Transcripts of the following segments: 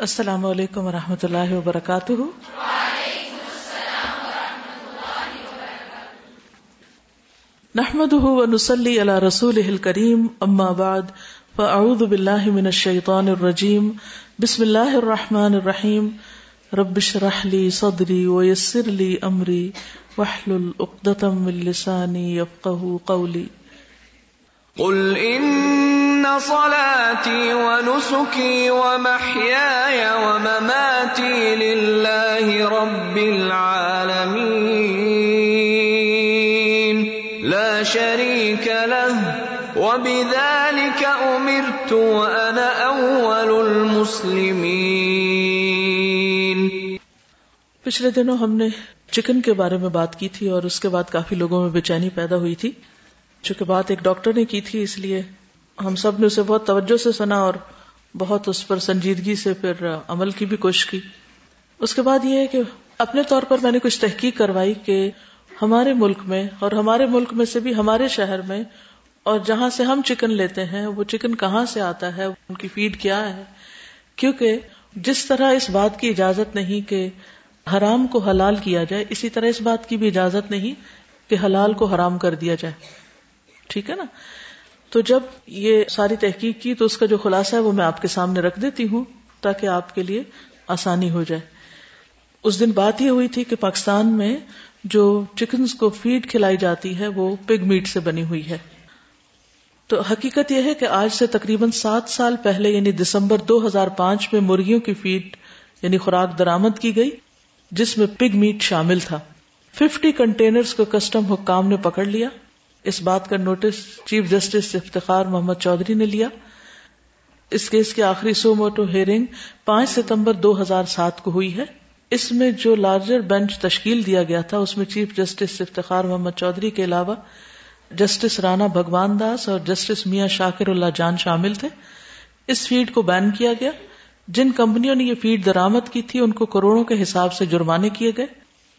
السلام علیکم و رحمۃ اللہ وبرکاتہ۔ نحمد ونسلی علی رسول کریم اما بعد، فاعوذ باللہ من الشیطان الرجیم، بسم اللہ الرحمن الرحیم۔ رب اشرح لی صدری ویسر لی امری، واحلل عقدۃ من لسانی قولی۔ قل ان ان صلاتي ونسكي ومحياي ومماتي لله رب العالمين لا شريك له وبذلك امرت وانا اول المسلمين پچھلے دنوں ہم نے چکن کے بارے میں بات کی تھی اور اس کے بعد کافی لوگوں میں بے چینی پیدا ہوئی تھی، چونکہ بات ایک ڈاکٹر نے کی تھی، اس لیے ہم سب نے اسے بہت توجہ سے سنا اور بہت اس پر سنجیدگی سے پھر عمل کی بھی کوشش کی۔ اس کے بعد یہ ہے کہ اپنے طور پر میں نے کچھ تحقیق کروائی کہ ہمارے ملک میں اور ہمارے ملک میں سے بھی ہمارے شہر میں اور جہاں سے ہم چکن لیتے ہیں، وہ چکن کہاں سے آتا ہے، ان کی فیڈ کیا ہے۔ کیونکہ جس طرح اس بات کی اجازت نہیں کہ حرام کو حلال کیا جائے، اسی طرح اس بات کی بھی اجازت نہیں کہ حلال کو حرام کر دیا جائے۔ ٹھیک ہے نا؟ تو جب یہ ساری تحقیق کی تو اس کا جو خلاصہ ہے وہ میں آپ کے سامنے رکھ دیتی ہوں تاکہ آپ کے لیے آسانی ہو جائے۔ اس دن بات یہ ہوئی تھی کہ پاکستان میں جو چکنز کو فیڈ کھلائی جاتی ہے وہ پگ میٹ سے بنی ہوئی ہے۔ تو حقیقت یہ ہے کہ آج سے تقریباً سات سال پہلے یعنی دسمبر دو ہزار پانچ میں مرغیوں کی فیڈ یعنی خوراک درامد کی گئی، جس میں پگ میٹ شامل تھا۔ ففٹی کنٹینرز کو کسٹم حکام نے پکڑ لیا۔ اس بات کا notice chief justice Iftikhar Muhammad Chaudhry نے لیا۔ اس کیس کی آخری سو موٹو ہیئرنگ پانچ ستمبر دو ہزار سات کو ہوئی ہے۔ اس میں جو لارجر بینچ تشکیل دیا گیا تھا، اس میں چیف جسٹس افتخار محمد چودھری کے علاوہ جسٹس رانا بھگوان داس اور جسٹس میاں شاکر اللہ جان شامل تھے۔ اس فیڈ کو بین کیا گیا۔ جن کمپنیوں نے یہ فیڈ درامد کی تھی، ان کو کروڑوں کے حساب سے جرمانے کیے گئے۔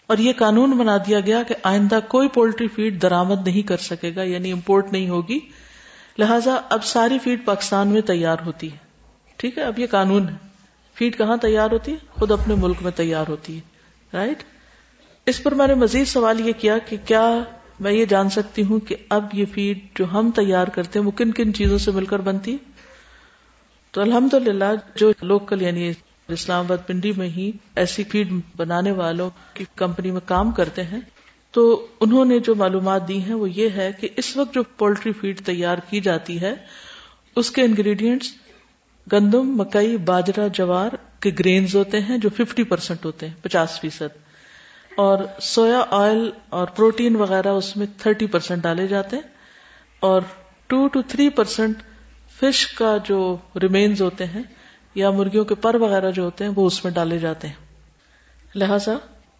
اور یہ قانون بنا دیا گیا کہ آئندہ کوئی پولٹری فیڈ درامد نہیں کر سکے گا یعنی امپورٹ نہیں ہوگی۔ لہٰذا اب ساری فیڈ پاکستان میں تیار ہوتی ہے۔ ٹھیک ہے، اب یہ قانون ہے۔ فیڈ کہاں تیار ہوتی ہے؟ خود اپنے ملک میں تیار ہوتی ہے۔ رائٹ اس پر میں نے مزید سوال یہ کیا کہ کیا میں یہ جان سکتی ہوں کہ اب یہ فیڈ جو ہم تیار کرتے ہیں، وہ کن کن چیزوں سے مل کر بنتی تو الحمد للہ جو لوکل یعنی اسلام آباد پنڈی میں ہی ایسی فیڈ بنانے والوں کی کمپنی میں کام کرتے ہیں۔ تو انہوں نے جو معلومات دی ہیں وہ یہ ہے کہ اس وقت جو پولٹری فیڈ تیار کی جاتی ہے، اس کے انگریڈینٹس گندم، مکئی باجرا جوار کے گرینز ہوتے ہیں جو ففٹی پرسینٹ ہوتے ہیں، پچاس فیصد۔ اور سویا آئل اور پروٹین وغیرہ اس میں تھرٹی پرسینٹ ڈالے جاتے ہیں اور two to three percent fish کا جو ریمینز ہوتے ہیں یا مرغیوں کے پر وغیرہ جو ہوتے ہیں وہ اس میں ڈالے جاتے ہیں۔ لہذا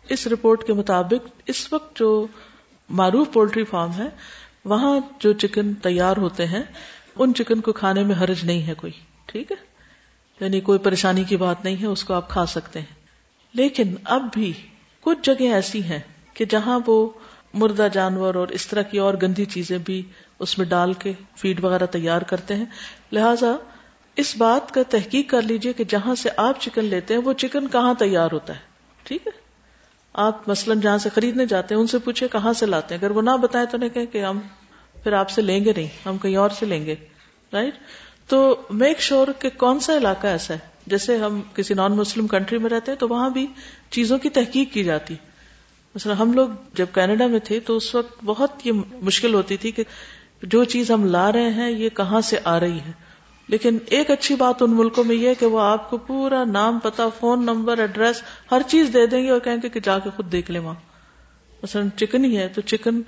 اس رپورٹ کے مطابق اس وقت جو معروف پولٹری فارم ہے، وہاں جو چکن تیار ہوتے ہیں، ان چکن کو کھانے میں حرج نہیں ہے کوئی، ٹھیک ہے؟ یعنی کوئی پریشانی کی بات نہیں ہے، اس کو آپ کھا سکتے ہیں۔ لیکن اب بھی کچھ جگہ ایسی ہیں کہ جہاں وہ مردہ جانور اور اس طرح کی اور گندی چیزیں بھی اس میں ڈال کے فیڈ وغیرہ تیار کرتے ہیں۔ لہذا اس بات کا تحقیق کر لیجیے کہ جہاں سے آپ چکن لیتے ہیں، وہ چکن کہاں تیار ہوتا ہے؟ ٹھیک ہے؟ آپ مثلاً جہاں سے خریدنے جاتے ہیں، ان سے پوچھے کہاں سے لاتے ہیں۔ اگر وہ نہ بتائے تو نہیں کہ ہم پھر آپ سے لیں گے نہیں، ہم کہیں اور سے لیں گے۔ رائٹ تو میک شور کہ کون سا علاقہ ایسا ہے؟ جیسے ہم کسی نان مسلم کنٹری میں رہتے ہیں، تو وہاں بھی چیزوں کی تحقیق کی جاتی۔ مثلا ہم لوگ جب کینیڈا میں تھے، تو اس وقت بہت یہ مشکل ہوتی تھی کہ جو چیز ہم لا رہے ہیں، یہ کہاں سے آ رہی ہے؟ لیکن ایک اچھی بات ان ملکوں میں یہ کہ وہ آپ کو پورا نام پتا، فون نمبر، ایڈریس، ہر چیز دے دیں گے اور کہیں گے کہ جا کے خود دیکھ لیں وہاں۔ مثلا چکن ہی ہے تو چکن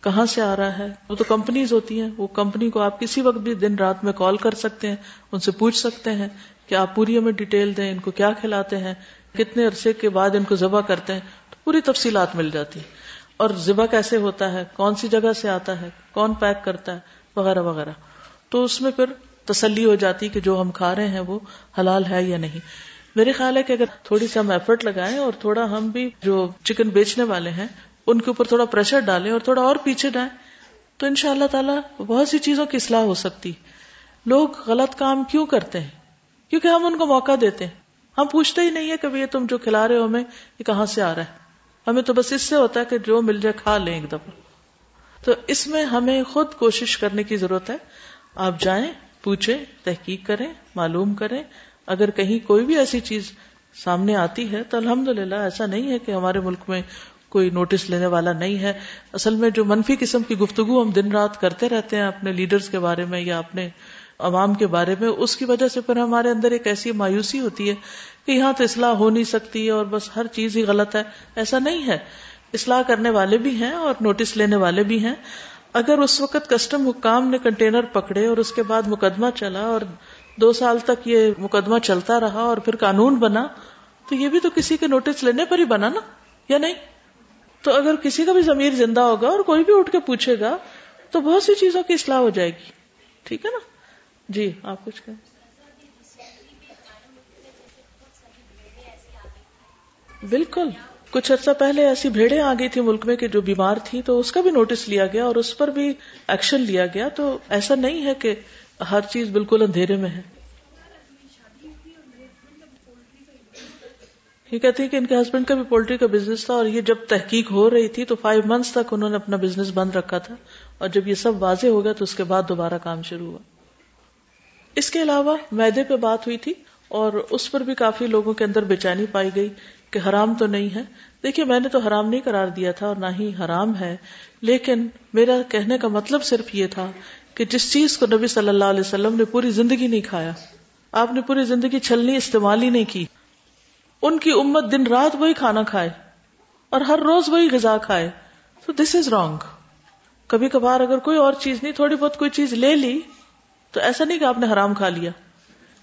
کہاں سے آ رہا ہے؟ وہ تو کمپنیز ہوتی ہیں، وہ کمپنی کو آپ کسی وقت بھی دن رات میں کال کر سکتے ہیں، ان سے پوچھ سکتے ہیں کہ آپ پوری ہمیں ڈیٹیل دیں، ان کو کیا کھلاتے ہیں، کتنے عرصے کے بعد ان کو ذبح کرتے ہیں، تو پوری تفصیلات مل جاتی اور ذبح کیسے ہوتا ہے؟ کون سی جگہ سے آتا ہے؟ کون پیک کرتا ہے؟ وغیرہ وغیرہ۔ تو اس میں پھر تسلی ہو جاتی کہ جو ہم کھا رہے ہیں وہ حلال ہے یا نہیں۔ میرے خیال ہے کہ اگر تھوڑی سی ہم ایفرٹ لگائیں اور تھوڑا ہم بھی جو چکن بیچنے والے ہیں، ان کے اوپر تھوڑا پریشر ڈالیں اور تھوڑا اور پیچھے ڈائیں تو ان شاء اللہ تعالیٰ بہت سی چیزوں کی اصلاح ہو سکتی۔ لوگ غلط کام کیوں کرتے ہیں؟ کیونکہ ہم ان کو موقع دیتے ہیں۔ ہم پوچھتے ہی نہیں ہے کہ یہ تم جو کھلا رہے ہو، ہمیں یہ کہاں سے آ رہا ہے؟ ہمیں تو بس اس سے ہوتا ہے کہ جو مل جائے کھا لیں ایک دفعہ۔ تو اس میں ہمیں خود کوشش کرنے کی ضرورت ہے۔ آپ جائیں۔ پوچھیں، تحقیق کریں، معلوم کریں۔ اگر کہیں کوئی بھی ایسی چیز سامنے آتی ہے تو الحمد ایسا نہیں ہے کہ ہمارے ملک میں کوئی نوٹس لینے والا نہیں ہے۔ اصل میں جو منفی قسم کی گفتگو ہم دن رات کرتے رہتے ہیں اپنے لیڈرز کے بارے میں یا اپنے عوام کے بارے میں، اس کی وجہ سے پھر ہمارے اندر ایک ایسی مایوسی ہوتی ہے کہ یہاں تو اصلاح ہو نہیں سکتی اور بس ہر چیز ہی غلط ہے۔ ایسا نہیں ہے۔ اصلاح کرنے والے بھی ہیں اور نوٹس لینے والے بھی ہیں۔ اگر اس وقت کسٹم حکام نے کنٹینر پکڑے اور اس کے بعد مقدمہ چلا اور دو سال تک یہ مقدمہ چلتا رہا اور پھر قانون بنا، تو یہ بھی تو کسی کے نوٹس لینے پر ہی بنا نا، یا نہیں؟ تو اگر کسی کا بھی ضمیر زندہ ہوگا اور کوئی بھی اٹھ کے پوچھے گا، تو بہت سی چیزوں کی اصلاح ہو جائے گی۔ ٹھیک ہے نا؟ جی آپ کچھ کہیں۔ بالکل۔ کچھ عرصہ پہلے ایسی بھیڑیں آ گئی تھی ملک میں کہ جو بیمار تھی تو اس کا بھی نوٹس لیا گیا اور اس پر بھی ایکشن لیا گیا۔ تو ایسا نہیں ہے کہ ہر چیز بالکل اندھیرے میں ہے۔ یہ کہتی ہے کہ ان کے ہسبینڈ کا بھی پولٹری کا بزنس تھا اور یہ جب تحقیق ہو رہی تھی تو فائیو منتھس تک انہوں نے اپنا بزنس بند رکھا تھا اور جب یہ سب واضح ہو گیا تو اس کے بعد دوبارہ کام شروع ہوا۔ اس کے علاوہ میدے پہ بات ہوئی تھی اور اس پر بھی کافی لوگوں کے اندر بے چینی پائی گئی۔ کہ حرام تو نہیں ہے۔ دیکھیے، میں نے تو حرام نہیں قرار دیا تھا اور نہ ہی حرام ہے۔ لیکن میرا کہنے کا مطلب صرف یہ تھا کہ جس چیز کو نبی صلی اللہ علیہ وسلم نے پوری زندگی نہیں کھایا، آپ نے پوری زندگی چھلنی استعمال ہی نہیں کی۔ ان کی امت دن رات وہی کھانا کھائے اور ہر روز وہی غذا کھائے۔ تو دس از رانگ کبھی کبھار اگر کوئی اور چیز نہیں، تھوڑی بہت کوئی چیز لے لی تو ایسا نہیں کہ آپ نے حرام کھا لیا۔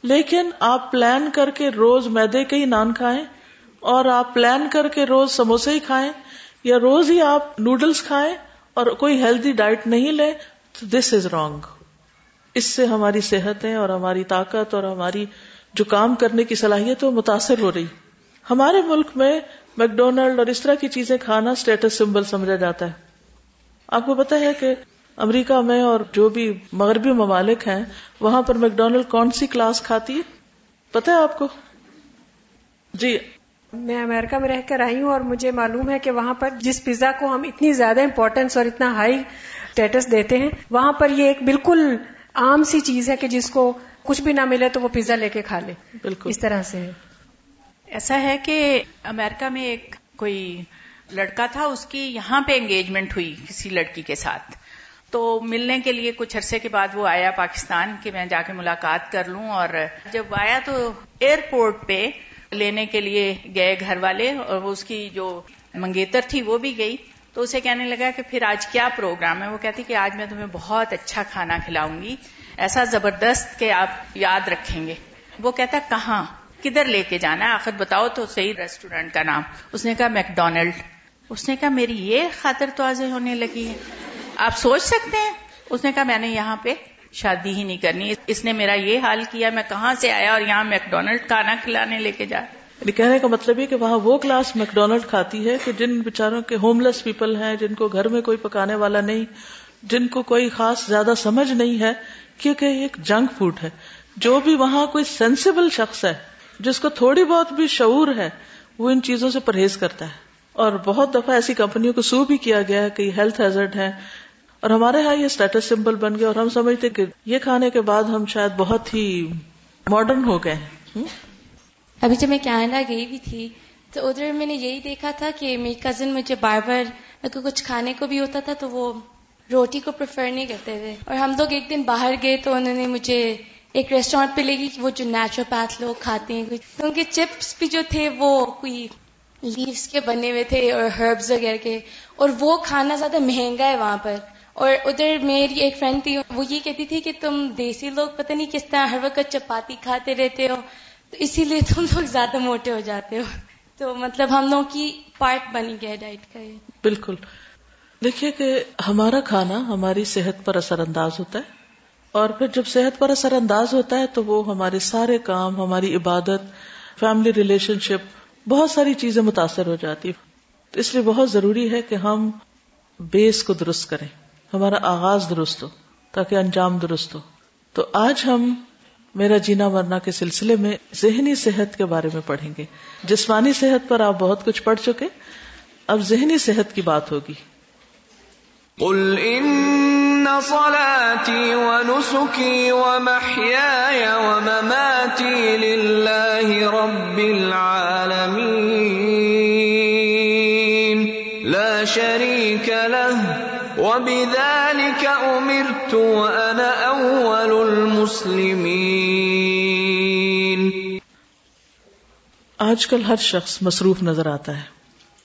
لیکن آپ پلان کر کے روز میدے کے ہی نان کھائیں اور آپ پلان کر کے روز سموسے ہی کھائیں یا روز ہی آپ نوڈلس کھائیں اور کوئی ہیلدی ڈائٹ نہیں لیں، تو دس از رانگ اس سے ہماری صحتیں اور ہماری طاقت اور ہماری جو کام کرنے کی صلاحیت وہ متاثر ہو رہی۔ ہمارے ملک میں میکڈونلڈ اور اس طرح کی چیزیں کھانا اسٹیٹس سمبل سمجھا جاتا ہے۔ آپ کو پتا ہے کہ امریکہ میں اور جو بھی مغربی ممالک ہیں، وہاں پر میکڈونلڈ کون سی کلاس کھاتی ہے؟ پتا ہے آپ کو؟ جی میں امریکہ میں رہ کر آئی ہوں اور مجھے معلوم ہے کہ وہاں پر جس پیزا کو ہم اتنی زیادہ امپورٹینس اور اتنا ہائی اسٹیٹس دیتے ہیں وہاں پر یہ ایک بالکل عام سی چیز ہے کہ جس کو کچھ بھی نہ ملے تو وہ پیزا لے کے کھا لے۔ بالکل۔ اس طرح سے۔ ایسا ہے کہ امریکہ میں ایک کوئی لڑکا تھا اس کی یہاں پہ انگیجمنٹ ہوئی کسی لڑکی کے ساتھ۔ تو ملنے کے لیے کچھ عرصے کے بعد وہ آیا پاکستان کہ میں جا کے ملاقات کر لوں اور جب آیا تو ایئرپورٹ پہ لینے کے لیے گئے گھر والے اور اس کی جو منگیتر تھی وہ بھی گئی تو اسے کہنے لگا کہ پھر آج کیا پروگرام ہے؟ وہ کہتی کہ آج میں تمہیں بہت اچھا کھانا کھلاؤں گی، ایسا زبردست کہ آپ یاد رکھیں گے۔ وہ کہتا، کہاں؟ کدھر لے کے جانا ہے؟ آخر بتاؤ تو صحیح ریسٹورینٹ کا نام۔ اس نے کہا، میکڈونلڈ۔ اس نے کہا، میری یہ خاطر توازے ہونے لگی ہے۔ آپ سوچ سکتے ہیں؟ اس نے کہا، میں نے یہاں پہ شادی ہی نہیں کرنی۔ اس نے میرا یہ حال کیا، میں کہاں سے آیا اور یہاں میکڈونلڈ کھانا کھلانے لے کے جا۔ یعنی کہنے کا مطلب یہ کہ وہاں وہ کلاس میکڈونلڈ کھاتی ہے کہ جن بےچاروں کے ہوم لیس پیپل ہیں، جن کو گھر میں کوئی پکانے والا نہیں، جن کو کوئی خاص زیادہ سمجھ نہیں ہے، کیونکہ یہ ایک جنک فوڈ ہے۔ جو بھی وہاں کوئی سینسیبل شخص ہے، جس کو تھوڑی بہت بھی شعور ہے، وہ ان چیزوں سے پرہیز کرتا ہے۔ اور بہت دفعہ ایسی کمپنیوں کو سو بھی کیا گیا ہے کہ ہیلتھ ہیزرڈ ہے اور ہمارے ہاں یہ اسٹیٹس سمبل بن گیا اور ہم سمجھتے کہ یہ کھانے کے بعد ہم شاید بہت ہی ماڈرن ہو گئے ابھی جب میں کینیڈا گئی بھی تھی تو ادھر میں نے یہی دیکھا تھا کہ میری کزن مجھے بار بار اگر کچھ کھانے کو بھی ہوتا تھا تو وہ روٹی کو پریفر نہیں کرتے تھے۔ اور ہم لوگ ایک دن باہر گئے تو انہوں نے مجھے ایک ریسٹورینٹ پہ لے گی وہ جو نیچروپیتھ لوگ کھاتے ہیں تو ان کے چپس بھی جو تھے وہ کوئی لیوس کے بنے ہوئے تھے اور ہربز وغیرہ کے۔ اور وہ کھانا زیادہ مہنگا ہے وہاں پر۔ اور ادھر میری ایک فرینڈ تھی وہ یہ کہتی تھی کہ تم دیسی لوگ پتہ نہیں کس طرح ہر وقت چپاتی کھاتے رہتے ہو، تو اسی لیے تم لوگ زیادہ موٹے ہو جاتے ہو۔ تو مطلب ہم لوگوں کی پارٹ بنی گیا ڈائٹ کا یہ۔ بالکل۔ دیکھیے کہ ہمارا کھانا ہماری صحت پر اثر انداز ہوتا ہے، اور پھر جب صحت پر اثر انداز ہوتا ہے تو وہ ہمارے سارے کام، ہماری عبادت فیملی ریلیشن شپ بہت ساری چیزیں متاثر ہو جاتی تو اس لیے بہت ضروری ہے کہ ہم بیس کو درست کریں۔ ہمارا آغاز درست ہو تاکہ انجام درست ہو۔ تو آج ہم میرا جینا مرنا کے سلسلے میں ذہنی صحت کے بارے میں پڑھیں گے۔ جسمانی صحت پر آپ بہت کچھ پڑھ چکے۔ اب ذہنی صحت کی بات ہوگی۔ قل ان صلاتي ونسكي ومحياي ومماتي لله رب العالمين. لا شريك له. وبذلك امرت وانا اول المسلمين. آج کل ہر شخص مصروف نظر آتا ہے.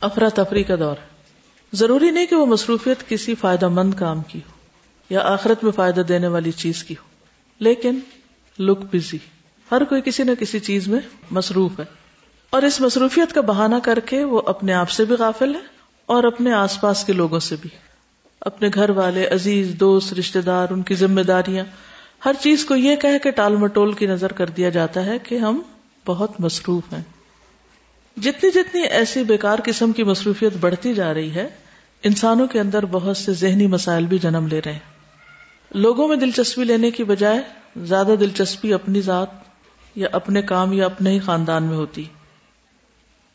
افراتفری کا دور. ضروری نہیں کہ وہ مصروفیت کسی فائدہ مند کام کی ہو یا آخرت میں فائدہ دینے والی چیز کی ہو. لیکن لک بزی ہر کوئی کسی نہ کسی چیز میں مصروف ہے. اور اس مصروفیت کا بہانہ کر کے وہ اپنے آپ سے بھی غافل ہے اور اپنے آس پاس کے لوگوں سے بھی. اپنے گھر والے، عزیز، دوست رشتے دار، ان کی ذمہ داریاں، ہر چیز کو یہ کہہ کے ٹال مٹول کی نظر کر دیا جاتا ہے کہ ہم بہت مصروف ہیں۔ جتنی جتنی ایسی بیکار قسم کی مصروفیت بڑھتی جا رہی ہے، انسانوں کے اندر بہت سے ذہنی مسائل بھی جنم لے رہے ہیں۔ لوگوں میں دلچسپی لینے کی بجائے، زیادہ دلچسپی اپنی ذات یا اپنے کام یا اپنے ہی خاندان میں ہوتی۔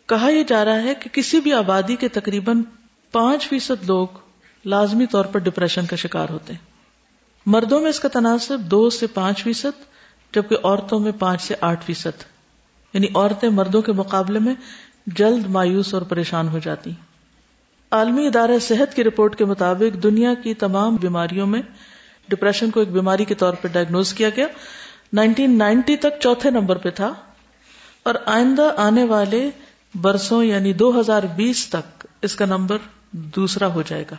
کہا یہ جا رہا ہے کہ کسی بھی آبادی کے تقریباً پانچ فیصد لوگ لازمی طور پر ڈپریشن کا شکار ہوتے ہیں۔ مردوں میں اس کا تناسب دو سے پانچ فیصد، جبکہ عورتوں میں پانچ سے آٹھ فیصد۔ یعنی عورتیں مردوں کے مقابلے میں جلد مایوس اور پریشان ہو جاتی عالمی ادارہ صحت کی رپورٹ کے مطابق دنیا کی تمام بیماریوں میں ڈپریشن کو ایک بیماری کے طور پر ڈائگنوز کیا گیا۔ نائنٹین نائنٹی تک چوتھے نمبر پہ تھا۔ اور آئندہ آنے والے برسوں یعنی دو ہزار بیس تک اس کا نمبر دوسرا ہو جائے گا۔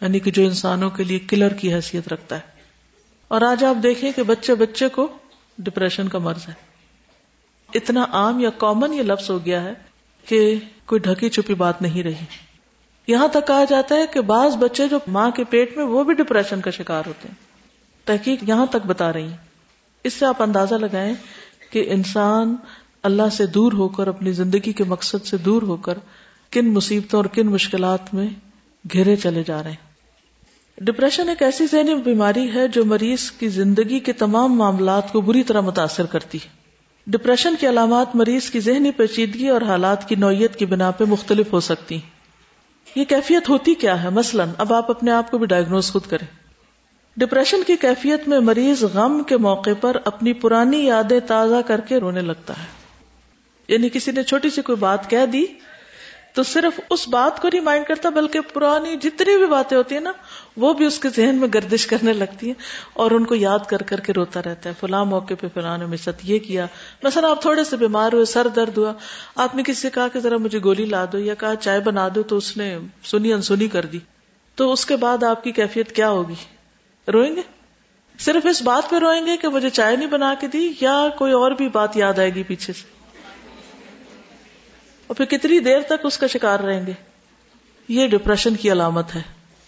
یعنی کہ جو انسانوں کے لیے کلر کی حیثیت رکھتا ہے۔ اور آج آپ دیکھیں کہ بچے بچے کو ڈپریشن کا مرض ہے۔ اتنا عام یا کامن یہ لفظ ہو گیا ہے کہ کوئی ڈھکی چھپی بات نہیں رہی۔ یہاں تک کہا جاتا ہے کہ بعض بچے جو ماں کے پیٹ میں وہ بھی ڈپریشن کا شکار ہوتے ہیں۔ تحقیق یہاں تک بتا رہی ہیں۔ اس سے آپ اندازہ لگائیں کہ انسان اللہ سے دور ہو کر، اپنی زندگی کے مقصد سے دور ہو کر، کن مصیبتوں اور کن مشکلات میں گھرے چلے جا رہے ہیں۔ ڈپریشن ایک ایسی ذہنی بیماری ہے جو مریض کی زندگی کے تمام معاملات کو بری طرح متاثر کرتی ہے۔ ڈپریشن کی علامات مریض کی ذہنی پیچیدگی اور حالات کی نوعیت کی بنا پہ مختلف ہو سکتی یہ کیفیت ہوتی کیا ہے؟ مثلا اب آپ اپنے آپ کو بھی ڈائگنوز خود کریں۔ ڈپریشن کی کیفیت میں مریض غم کے موقع پر اپنی پرانی یادیں تازہ کر کے رونے لگتا ہے۔ یعنی کسی نے چھوٹی سی کوئی بات کہہ دی تو صرف اس بات کو نہیں مائنڈ کرتا بلکہ پرانی جتنی بھی باتیں ہوتی ہیں نا، وہ بھی اس کے ذہن میں گردش کرنے لگتی ہیں اور ان کو یاد کر کر کے روتا رہتا ہے۔ فلاں موقع پہ فلاں نے ساتھ یہ کیا۔ مثلا آپ تھوڑے سے بیمار ہوئے، سر درد ہوا، آپ نے کسی سے کہا کہ ذرا مجھے گولی لا دو یا کہا چائے بنا دو تو اس نے سنی انسنی کر دی۔ تو اس کے بعد آپ کی کیفیت کیا ہوگی؟ روئیں گے؟ صرف اس بات پہ روئیں گے کہ مجھے چائے نہیں بنا کے دی یا کوئی اور بھی بات یاد آئے گی پیچھے سے؟ اور پھر کتنی دیر تک اس کا شکار رہیں گے؟ یہ ڈپریشن کی علامت ہے۔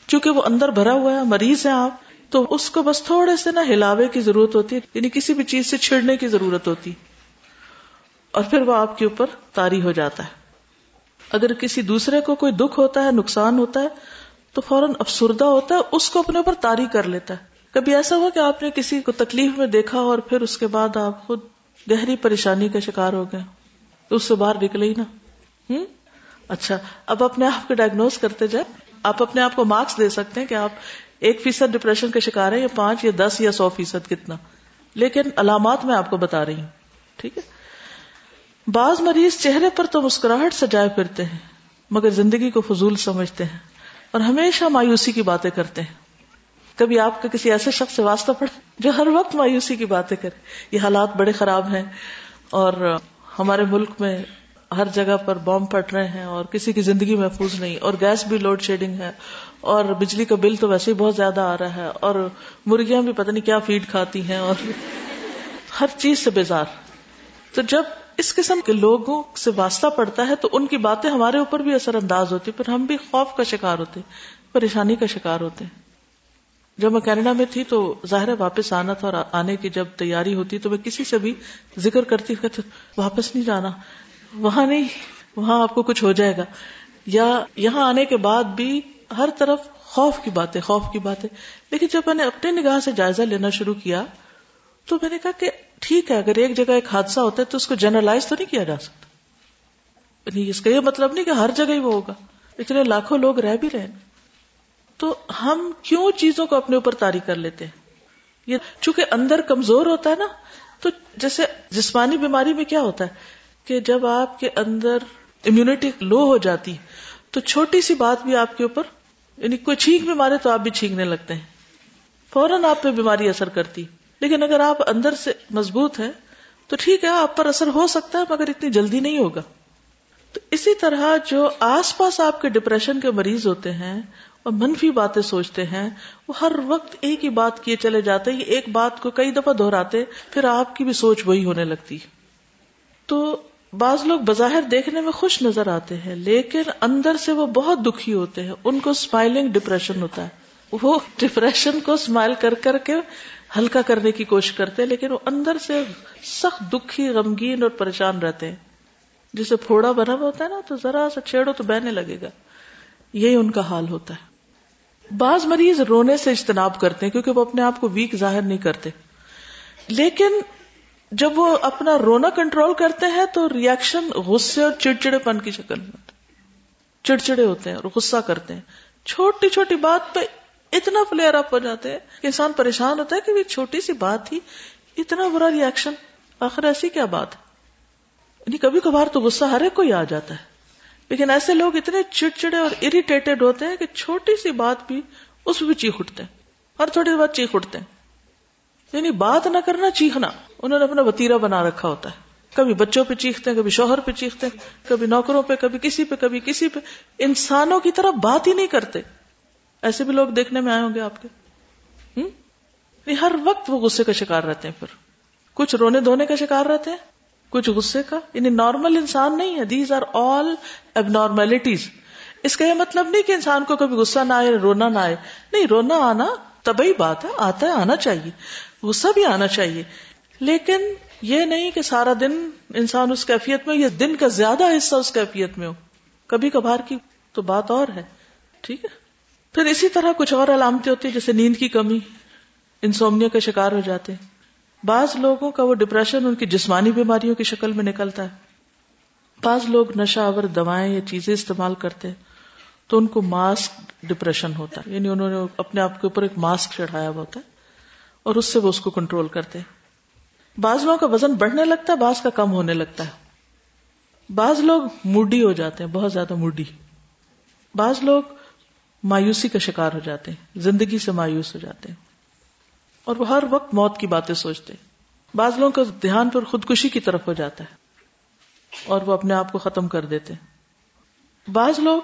چونکہ وہ اندر بھرا ہوا ہے، مریض ہے آپ، تو اس کو بس تھوڑے سے نا ہلاوے کی ضرورت ہوتی ہے یعنی کسی بھی چیز سے چھڑنے کی ضرورت ہوتی۔ اور پھر وہ آپ کے اوپر تاری ہو جاتا ہے۔ اگر کسی دوسرے کو کوئی دکھ ہوتا ہے، نقصان ہوتا ہے، تو فوراً افسردہ ہوتا ہے، اس کو اپنے اوپر تاری کر لیتا ہے۔ کبھی ایسا ہوا کہ آپ نے کسی کو تکلیف میں دیکھا اور پھر اس کے بعد آپ خود گہری پریشانی کا شکار ہو گئے اس سے باہر نکلے ہی نا ہوں؟ اچھا اب اپنے آپ کو ڈائگنوز کرتے جائیں۔ آپ اپنے آپ کو مارکس دے سکتے ہیں کہ آپ ایک فیصد ڈپریشن کا شکار ہے یا پانچ یا دس یا سو فیصد کتنا۔ لیکن علامات میں آپ کو بتا رہی ہوں، ٹھیک ہے؟ بعض مریض چہرے پر تو مسکراہٹ سجائے پھرتے ہیں، مگر زندگی کو فضول سمجھتے ہیں اور ہمیشہ مایوسی کی باتیں کرتے ہیں۔ کبھی آپ کا کسی ایسے شخص سے واسطہ پڑے جو ہر وقت مایوسی کی باتیں کرے۔ یہ حالات بڑے خراب ہیں اور ہمارے ملک میں ہر جگہ پر بم پھٹ رہے ہیں اور کسی کی زندگی محفوظ نہیں اور گیس بھی لوڈ شیڈنگ ہے اور بجلی کا بل تو ویسے ہی بہت زیادہ آ رہا ہے اور مرغیاں بھی پتہ نہیں کیا فیڈ کھاتی ہیں اور ہر چیز سے بیزار تو جب اس قسم کے لوگوں سے واسطہ پڑتا ہے تو ان کی باتیں ہمارے اوپر بھی اثر انداز ہوتی پھر ہم بھی خوف کا شکار ہوتے پریشانی کا شکار ہوتے جب میں کینیڈا میں تھی تو ظاہر ہے واپس آنا تھا اور آنے کی جب تیاری ہوتی تو میں کسی سے بھی ذکر کرتی واپس نہیں جانا۔ وہاں نہیں، وہاں آپ کو کچھ ہو جائے گا۔ یا یہاں آنے کے بعد بھی ہر طرف خوف کی باتیں، خوف کی باتیں۔ لیکن جب میں نے اپنے نگاہ سے جائزہ لینا شروع کیا، تو میں نے کہا کہ ٹھیک ہے، اگر ایک جگہ ایک حادثہ ہوتا ہے تو اس کو جنرلائز تو نہیں کیا جا سکتا۔ یعنی اس کا یہ مطلب نہیں کہ ہر جگہ ہی وہ ہوگا، اتنے لاکھوں لوگ رہ بھی رہے تو ہم کیوں چیزوں کو اپنے اوپر تاری کر لیتے ہیں؟ یہ چونکہ اندر کمزور ہوتا ہے نا، تو جیسے جسمانی بیماری میں کیا ہوتا ہے؟ کہ جب آپ کے اندر امیونٹی لو ہو جاتی تو چھوٹی سی بات بھی آپ کے اوپر یعنی کوئی چھینک بھی مارے تو آپ بھی چھینکنے لگتے ہیں۔ فوراً آپ پہ بیماری اثر کرتی۔ لیکن اگر آپ اندر سے مضبوط ہے تو ٹھیک ہے، آپ پر اثر ہو سکتا ہے، مگر اتنی جلدی نہیں ہوگا۔ تو اسی طرح جو آس پاس آپ کے ڈپریشن کے مریض ہوتے ہیں اور منفی باتیں سوچتے ہیں، وہ ہر وقت ایک ہی بات کیے چلے جاتے ایک بات کو کئی دفعہ دہراتے، پھر آپ کی بھی سوچ وہی ہونے لگتی۔ تو بعض لوگ بظاہر دیکھنے میں خوش نظر آتے ہیں، لیکن اندر سے وہ بہت دکھی ہوتے ہیں، ان کو اسمائلنگ ڈپریشن ہوتا ہے۔ وہ ڈپریشن کو اسمائل کر کر کے ہلکا کرنے کی کوشش کرتے ہیں، لیکن وہ اندر سے سخت دکھی، غمگین اور پریشان رہتے ہیں۔ جسے پھوڑا بنا ہوا ہوتا ہے نا، تو ذرا سا چھیڑو تو بہنے لگے گا۔ یہی ان کا حال ہوتا ہے۔ بعض مریض رونے سے اجتناب کرتے ہیں، کیونکہ وہ اپنے آپ کو ویک ظاہر نہیں کرتے۔ لیکن جب وہ اپنا رونا کنٹرول کرتے ہیں تو ریئیکشن غصے اور چڑچڑے پن کی شکل میں چڑچڑے ہوتے ہیں اور غصہ کرتے ہیں۔ چھوٹی چھوٹی بات پہ اتنا فلیئر اپ ہو جاتے ہیں کہ انسان پریشان ہوتا ہے کہ چھوٹی سی بات ہی اتنا برا ریئیکشن آخر ایسی کیا بات ہے؟ یعنی کبھی کبھار تو غصہ ہر ایک کو ہی آ جاتا ہے۔ لیکن ایسے لوگ اتنے چڑچڑے اور اریٹیٹڈ ہوتے ہیں کہ چھوٹی سی بات بھی اس بھی چیخ اٹھتے ہیں ہر تھوڑی دیر بات چیخ اٹھتے ہیں۔ یعنی بات نہ کرنا، چیخنا۔ انہوں نے اپنا وتیرا بنا رکھا ہوتا ہے۔ کبھی بچوں پہ چیختے ہیں، کبھی شوہر پہ چیختے ہیں، کبھی نوکروں پہ، کبھی کسی پہ، کبھی کسی پہ۔ انسانوں کی طرف بات ہی نہیں کرتے۔ ایسے بھی لوگ دیکھنے میں آئے ہوں گے آپ کے۔ ہر وقت وہ غصے کا شکار رہتے ہیں پھر۔ کچھ رونے دھونے کا شکار رہتے ہیں، کچھ غصے کا۔ یعنی نارمل انسان نہیں ہے۔ دیز آر آل اب نارملٹیز اس کا یہ مطلب نہیں کہ انسان کو کبھی غصہ نہ آئے، رونا نہ آئے۔ نہیں، رونا آنا تبھی بات ہے، آتا ہے، آنا چاہیے۔ غصہ بھی آنا چاہیے۔ لیکن یہ نہیں کہ سارا دن انسان اس کیفیت میں یا دن کا زیادہ حصہ اس کیفیت میں ہو۔ کبھی کبھار کی تو بات اور ہے، ٹھیک ہے؟ پھر اسی طرح کچھ اور علامتیں ہوتی ہیں جیسے نیند کی کمی، انسومنیا کا شکار ہو جاتے ہیں۔ بعض لوگوں کا وہ ڈپریشن ان کی جسمانی بیماریوں کی شکل میں نکلتا ہے۔ بعض لوگ نشہ آور دوائیں یا چیزیں استعمال کرتے ہیں، تو ان کو ماسک ڈپریشن ہوتا ہے۔ یعنی انہوں نے اپنے آپ کے اوپر ایک ماسک چڑھایا ہوا ہوتا ہے اور اس سے وہ اس کو کنٹرول کرتے ہیں۔ بعض لوگوں کا وزن بڑھنے لگتا ہے، بعض کا کم ہونے لگتا ہے۔ بعض لوگ موڈی ہو جاتے ہیں، بہت زیادہ موڈی۔ بعض لوگ مایوسی کا شکار ہو جاتے ہیں، زندگی سے مایوس ہو جاتے ہیں۔ اور وہ ہر وقت موت کی باتیں سوچتے بعض لوگوں کا دھیان پر خودکشی کی طرف ہو جاتا ہے اور وہ اپنے آپ کو ختم کر دیتے بعض لوگ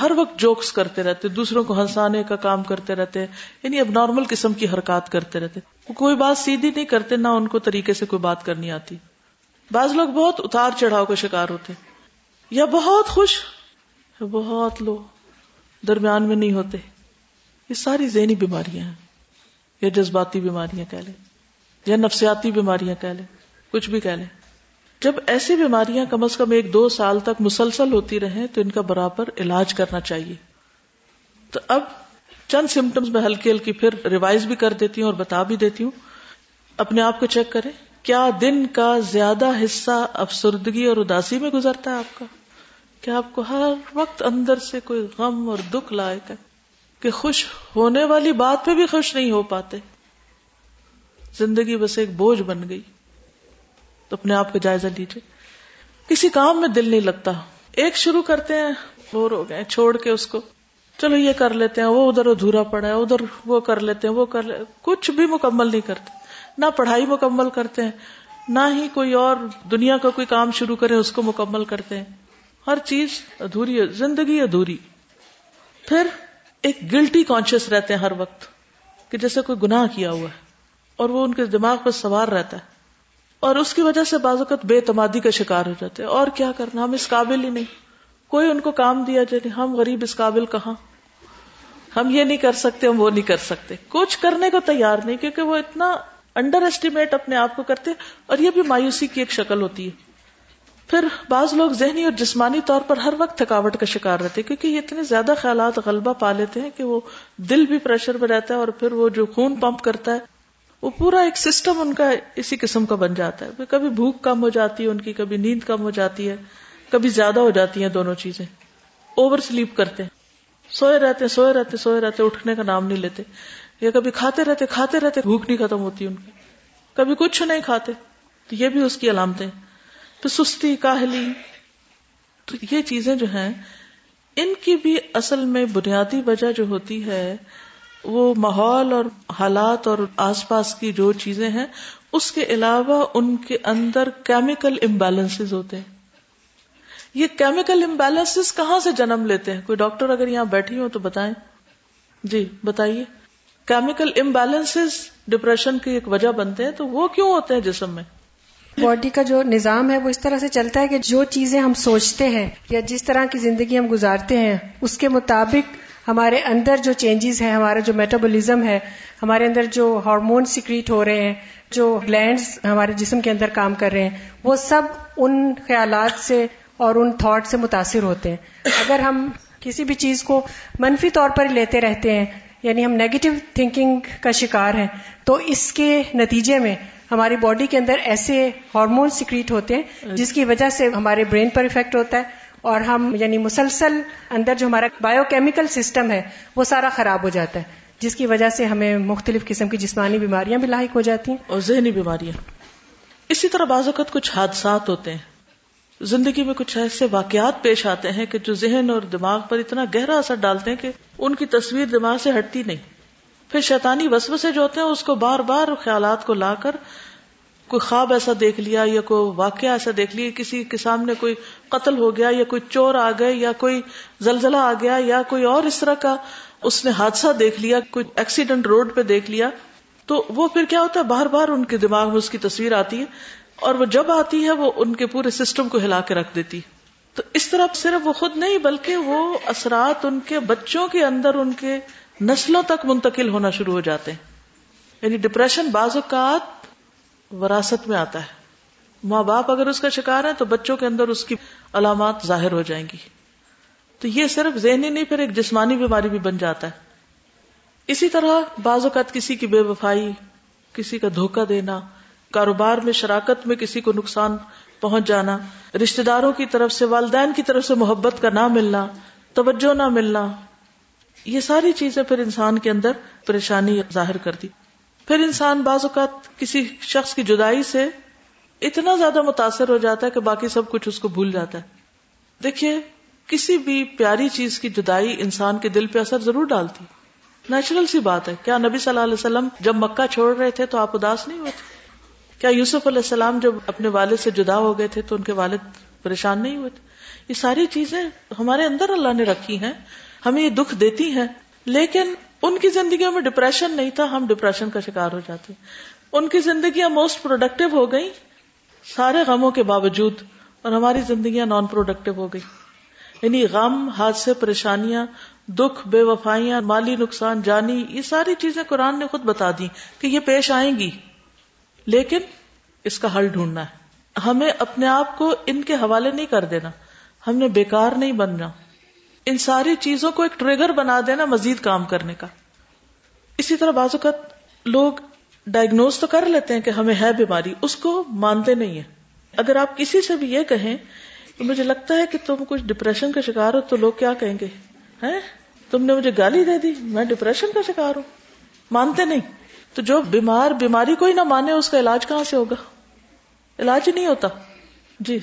ہر وقت جوکس کرتے رہتے، دوسروں کو ہنسانے کا کام کرتے رہتے یعنی اب نارمل قسم کی حرکات کرتے رہتے۔ وہ کوئی بات سیدھی نہیں کرتے، نہ ان کو طریقے سے کوئی بات کرنی آتی۔ بعض لوگ بہت اتار چڑھاؤ کا شکار ہوتے۔ یا بہت خوش بہت لو، درمیان میں نہیں ہوتے۔ یہ ساری ذہنی بیماریاں ہیں۔ یا جذباتی بیماریاں کہہ لیں، یا نفسیاتی بیماریاں کہہ لیں، کچھ بھی کہہ لیں۔ جب ایسی بیماریاں کم از کم ایک دو سال تک مسلسل ہوتی رہیں تو ان کا برابر علاج کرنا چاہیے۔ تو اب چند سمٹمس میں ہلکی ہلکی پھر ریوائز بھی کر دیتی ہوں اور بتا بھی دیتی ہوں۔ اپنے آپ کو چیک کریں۔ کیا دن کا زیادہ حصہ افسردگی اور اداسی میں گزرتا ہے آپ کا؟ کیا آپ کو ہر وقت اندر سے کوئی غم اور دکھ لائق ہے کہ خوش ہونے والی بات پہ بھی خوش نہیں ہو پاتے؟ زندگی بس ایک بوجھ بن گئی۔ تو اپنے آپ کا جائزہ لیجیے کسی کام میں دل نہیں لگتا۔ ایک شروع کرتے ہیں، بور ہو گئے چھوڑ کے اس کو۔ چلو یہ کر لیتے ہیں، وہ ادھر ادھورا پڑا ہے، ادھر وہ کر لیتے ہیں، وہ کر لے۔ کچھ بھی مکمل نہیں کرتے۔ نہ پڑھائی مکمل کرتے ہیں، نہ ہی کوئی اور دنیا کا کوئی کام شروع کرے، اس کو مکمل کرتے ہیں۔ ہر چیز ادھوری ہے، زندگی ادھوری۔ پھر ایک گلٹی کانشیس رہتے ہیں ہر وقت، کہ جیسے کوئی گناہ کیا ہوا ہے اور وہ ان کے دماغ پہ سوار رہتا ہے۔ اور اس کی وجہ سے بعض اوقات بے اعتمادی کا شکار ہو جاتے ہیں۔ اور کیا کرنا؟ ہم اس قابل ہی نہیں۔ کوئی ان کو کام دیا جائے ہم غریب اس قابل کہاں؟ ہم یہ نہیں کر سکتے، ہم وہ نہیں کر سکتے۔ کچھ کرنے کو تیار نہیں، کیونکہ وہ اتنا انڈر اسٹیمیٹ اپنے آپ کو کرتے اور یہ بھی مایوسی کی ایک شکل ہوتی ہے۔ پھر بعض لوگ ذہنی اور جسمانی طور پر ہر وقت تھکاوٹ کا شکار رہتے کیونکہ یہ اتنے زیادہ خیالات غلبہ پا لیتے ہیں کہ وہ دل بھی پریشر میں رہتا ہے اور پھر وہ جو خون پمپ کرتا ہے وہ پورا ایک سسٹم ان کا اسی قسم کا بن جاتا ہے۔ کبھی بھوک کم ہو جاتی ہے ان کی، کبھی نیند کم ہو جاتی ہے، کبھی زیادہ ہو جاتی ہیں دونوں چیزیں۔ اوور سلیپ کرتے ہیں۔ سوئے رہتے سوئے رہتے سوئے رہتے اٹھنے کا نام نہیں لیتے۔ یا کبھی کھاتے رہتے کھاتے رہتے، بھوک نہیں ختم ہوتی ان کی۔ کبھی کچھ نہیں کھاتے۔ تو یہ بھی اس کی علامتیں تو سستی، کاہلی۔ تو یہ چیزیں جو ہیں، ان کی بھی اصل میں بنیادی وجہ جو ہوتی ہے وہ ماحول اور حالات اور آس پاس کی جو چیزیں ہیں، اس کے علاوہ ان کے اندر کیمیکل امبیلنس ہوتے ہیں۔ یہ کیمیکل امبیلنس کہاں سے جنم لیتے ہیں؟ کوئی ڈاکٹر اگر یہاں بیٹھی ہو تو بتائیں۔ جی بتائیے۔ کیمیکل امبیلنس ڈپریشن کی ایک وجہ بنتے ہیں تو وہ کیوں ہوتے ہیں جسم میں؟ باڈی کا جو نظام ہے وہ اس طرح سے چلتا ہے کہ جو چیزیں ہم سوچتے ہیں یا جس طرح کی زندگی ہم گزارتے ہیں، اس کے مطابق ہمارے اندر جو چینجز ہیں، ہمارا جو میٹابولزم ہے، ہمارے اندر جو ہارمون سیکریٹ ہو رہے ہیں، جو گلینڈز ہمارے جسم کے اندر کام کر رہے ہیں، وہ سب ان خیالات سے اور ان تھاٹ سے متاثر ہوتے ہیں۔ اگر ہم کسی بھی چیز کو منفی طور پر لیتے رہتے ہیں یعنی ہم نیگیٹو تھنکنگ کا شکار ہیں، تو اس کے نتیجے میں ہماری باڈی کے اندر ایسے ہارمون سیکریٹ ہوتے ہیں، جس کی وجہ سے ہمارے برین پر افیکٹ ہوتا ہے اور ہم یعنی مسلسل اندر جو ہمارا بایو کیمیکل سسٹم ہے، وہ سارا خراب ہو جاتا ہے، جس کی وجہ سے ہمیں مختلف قسم کی جسمانی بیماریاں بھی لاحق ہو جاتی ہیں۔ اور ذہنی بیماریاں۔ اسی طرح بعض اوقات کچھ حادثات ہوتے ہیں۔ زندگی میں کچھ ایسے واقعات پیش آتے ہیں کہ جو ذہن اور دماغ پر اتنا گہرا اثر ڈالتے ہیں کہ ان کی تصویر دماغ سے ہٹتی نہیں۔ پھر شیطانی وسوسے جو ہوتے ہیں، اس کو بار بار خیالات کو لا کر کوئی خواب ایسا دیکھ لیا یا کوئی واقعہ ایسا دیکھ لیا کسی کے سامنے کوئی قتل ہو گیا یا کوئی چور آ گئے یا کوئی زلزلہ آ گیا یا کوئی اور اس طرح کا اس نے حادثہ دیکھ لیا، کوئی ایکسیڈنٹ روڈ پہ دیکھ لیا، تو وہ پھر کیا ہوتا ہے؟ بار بار ان کے دماغ میں اس کی تصویر آتی ہے اور وہ جب آتی ہے وہ ان کے پورے سسٹم کو ہلا کے رکھ دیتی تو اس طرح صرف وہ خود نہیں بلکہ وہ اثرات ان کے بچوں کے اندر ان کے نسلوں تک منتقل ہونا شروع ہو جاتے ہیں۔ یعنی ڈپریشن بعض اوقات وراثت میں آتا ہے۔ ماں باپ اگر اس کا شکار ہے تو بچوں کے اندر اس کی علامات ظاہر ہو جائیں گی۔ تو یہ صرف ذہنی نہیں، پھر ایک جسمانی بیماری بھی بن جاتا ہے۔ اسی طرح بعض اوقات کسی کی بے وفائی، کسی کا دھوکہ دینا، کاروبار میں شراکت میں کسی کو نقصان پہنچ جانا رشتے داروں کی طرف سے، والدین کی طرف سے محبت کا نہ ملنا، توجہ نہ ملنا، یہ ساری چیزیں پھر انسان کے اندر پریشانی ظاہر کرتی پھر انسان بعض اوقات کسی شخص کی جدائی سے اتنا زیادہ متاثر ہو جاتا ہے کہ باقی سب کچھ اس کو بھول جاتا ہے۔ دیکھیے، کسی بھی پیاری چیز کی جدائی انسان کے دل پہ اثر ضرور ڈالتی۔ نیچرل سی بات ہے۔ کیا نبی صلی اللہ علیہ وسلم جب مکہ چھوڑ رہے تھے تو آپ اداس نہیں ہوتے کیا یوسف علیہ السلام جب اپنے والد سے جدا ہو گئے تھے تو ان کے والد پریشان نہیں ہوئے تھے؟ یہ ساری چیزیں ہمارے اندر اللہ نے رکھی ہیں، ہمیں یہ دکھ دیتی ہیں، لیکن ان کی زندگیوں میں ڈپریشن نہیں تھا، ہم ڈپریشن کا شکار ہو جاتے۔ ان کی زندگیاں موسٹ پروڈکٹیو ہو گئی سارے غموں کے باوجود، اور ہماری زندگیاں نان پروڈکٹیو ہو گئی یعنی غم، حادثے، پریشانیاں، دکھ بے وفائیاں مالی نقصان، جانی، یہ ساری چیزیں قرآن نے خود بتا دی کہ یہ پیش آئیں گی۔ لیکن اس کا حل ڈھونڈنا ہے۔ ہمیں اپنے آپ کو ان کے حوالے نہیں کر دینا۔ ہم نے بیکار نہیں بننا۔ ان ساری چیزوں کو ایک ٹریگر بنا دینا مزید کام کرنے کا۔ اسی طرح بعض اوقات لوگ ڈائگنوز تو کر لیتے ہیں کہ ہمیں ہے بیماری، اس کو مانتے نہیں ہیں۔ اگر آپ کسی سے بھی یہ کہیں کہ مجھے لگتا ہے کہ تم کچھ ڈپریشن کا شکار ہو تو لوگ کیا کہیں گے؟ تم نے مجھے گالی دے دی، میں ڈپریشن کا شکار ہوں۔ مانتے نہیں۔ تو جو بیمار، بیماری کوئی نہ مانے، اس کا علاج کہاں سے ہوگا؟ علاج نہیں ہوتا۔ جی۔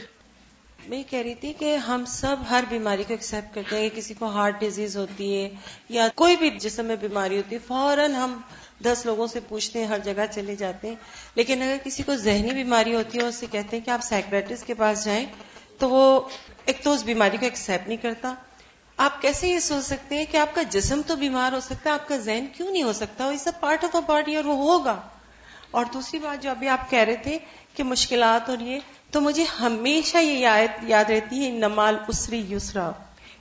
میں یہ کہہ رہی تھی کہ ہم سب ہر بیماری کو ایکسپٹ کرتے ہیں، کسی کو ہارٹ ڈیزیز ہوتی ہے یا کوئی بھی جسم میں بیماری ہوتی ہے، فوراً ہم دس لوگوں سے پوچھتے ہیں، ہر جگہ چلے جاتے ہیں۔ لیکن اگر کسی کو ذہنی بیماری ہوتی ہے اس سے کہتے ہیں کہ آپ سائکریٹسٹ کے پاس جائیں تو وہ ایک تو اس بیماری کو ایکسپٹ نہیں کرتا۔ آپ کیسے یہ سوچ سکتے ہیں کہ آپ کا جسم تو بیمار ہو سکتا ہے، آپ کا ذہن کیوں نہیں ہو سکتا؟ وہ سب پارٹ آف اے باڈی اور وہ ہوگا۔ اور دوسری بات جو ابھی آپ کہہ رہے تھے کہ مشکلات اور یہ تو مجھے ہمیشہ یہ یاد رہتی ہے نمال اسری یسرا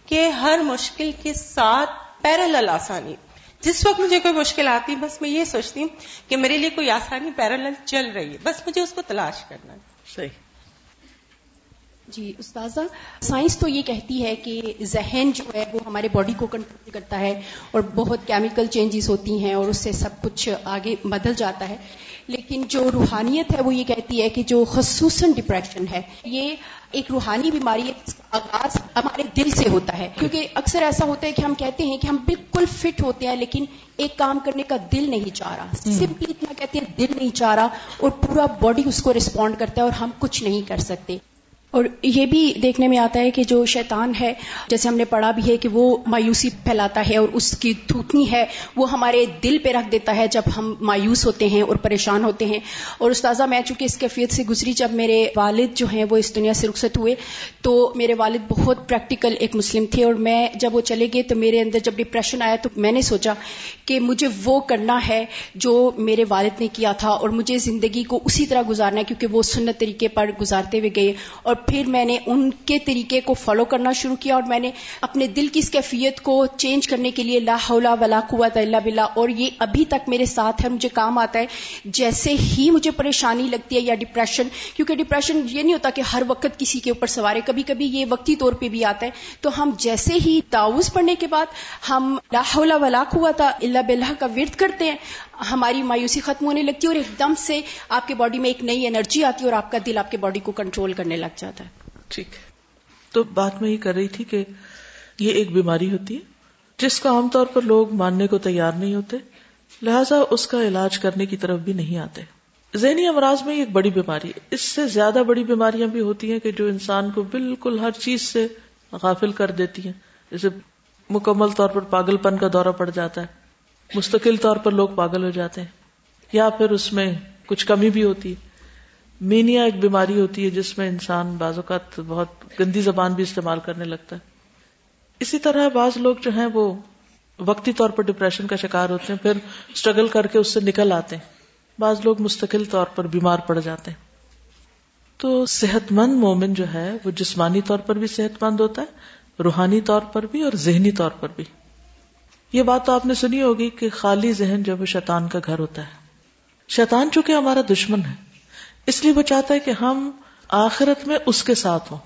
کہ ہر مشکل کے ساتھ پیرل آسانی۔ جس وقت مجھے کوئی مشکل آتی بس میں یہ سوچتی ہوں کہ میرے لیے کوئی آسانی پیرل چل رہی ہے۔ بس مجھے اس کو تلاش کرنا صحیح۔ جی استاذہ سائنس تو یہ کہتی ہے کہ ذہن جو ہے وہ ہمارے باڈی کو کنٹرول کرتا ہے اور بہت کیمیکل چینجز ہوتی ہیں اور اس سے سب کچھ آگے بدل جاتا ہے۔ لیکن جو روحانیت ہے وہ یہ کہتی ہے کہ جو خصوصاً ڈپریشن ہے یہ ایک روحانی بیماری ہے جس کا آغاز ہمارے دل سے ہوتا ہے۔ کیونکہ اکثر ایسا ہوتا ہے کہ ہم کہتے ہیں کہ ہم بالکل فٹ ہوتے ہیں لیکن ایک کام کرنے کا دل نہیں چاہ رہا۔ سمپلی اتنا کہتے ہیں دل نہیں چاہ رہا اور پورا باڈی اس کو رسپونڈ کرتا ہے اور ہم کچھ نہیں کر سکتے۔ اور یہ بھی دیکھنے میں آتا ہے کہ جو شیطان ہے، جیسے ہم نے پڑھا بھی ہے کہ وہ مایوسی پھیلاتا ہے اور اس کی تھوتنی ہے، وہ ہمارے دل پہ رکھ دیتا ہے جب ہم مایوس ہوتے ہیں اور پریشان ہوتے ہیں۔ اور استاذہ، میں چونکہ اس کیفیت سے گزری جب میرے والد جو ہیں وہ اس دنیا سے رخصت ہوئے، تو میرے والد بہت پریکٹیکل ایک مسلم تھے اور میں جب وہ چلے گئے تو میرے اندر جب ڈپریشن آیا تو میں نے سوچا کہ مجھے وہ کرنا ہے جو میرے والد نے کیا تھا اور مجھے زندگی کو اسی طرح گزارنا ہے کیونکہ وہ سنت طریقے پر گزارتے ہوئے گئے۔ اور پھر میں نے ان کے طریقے کو فالو کرنا شروع کیا اور میں نے اپنے دل کی اس کیفیت کو چینج کرنے کے لیے لا حول ولا قوت الا باللہ اور یہ ابھی تک میرے ساتھ ہے، مجھے کام آتا ہے۔ جیسے ہی مجھے پریشانی لگتی ہے یا ڈپریشن کیونکہ ڈپریشن یہ نہیں ہوتا کہ ہر وقت کسی کے اوپر سوارے کبھی کبھی یہ وقتی طور پہ بھی آتا ہے۔ تو ہم جیسے ہی تاؤز پڑھنے کے بعد ہم لا حول ولا قوت الا باللہ کا ورد کرتے ہیں۔ ہماری مایوسی ختم ہونے لگتی ہے اور ایک دم سے آپ کے باڈی میں ایک نئی انرجی آتی ہے اور آپ کا دل آپ کے باڈی کو کنٹرول کرنے لگ جاتا ہے۔ ٹھیک ہے۔ تو بات میں یہ کر رہی تھی کہ یہ ایک بیماری ہوتی ہے جس کا عام طور پر لوگ ماننے کو تیار نہیں ہوتے، لہذا اس کا علاج کرنے کی طرف بھی نہیں آتے۔ ذہنی امراض میں ایک بڑی بیماری ہے۔ اس سے زیادہ بڑی بیماریاں بھی ہوتی ہیں کہ جو انسان کو بالکل ہر چیز سے غافل کر دیتی ہیں۔ جیسے مکمل طور پر پاگل پن کا دورہ پڑ جاتا ہے۔ مستقل طور پر لوگ پاگل ہو جاتے ہیں یا پھر اس میں کچھ کمی بھی ہوتی ہے۔ مینیا ایک بیماری ہوتی ہے جس میں انسان بعض اوقات بہت گندی زبان بھی استعمال کرنے لگتا ہے۔ اسی طرح بعض لوگ جو ہیں وہ وقتی طور پر ڈپریشن کا شکار ہوتے ہیں، پھر اسٹرگل کر کے اس سے نکل آتے ہیں۔ بعض لوگ مستقل طور پر بیمار پڑ جاتے ہیں۔ تو صحت مند مومن جو ہے وہ جسمانی طور پر بھی صحت مند ہوتا ہے، روحانی طور پر بھی اور ذہنی طور پر بھی۔ یہ بات تو آپ نے سنی ہوگی کہ خالی ذہن جو ہے شیطان کا گھر ہوتا ہے۔ شیطان چونکہ ہمارا دشمن ہے، اس لیے وہ چاہتا ہے کہ ہم آخرت میں اس کے ساتھ ہوں۔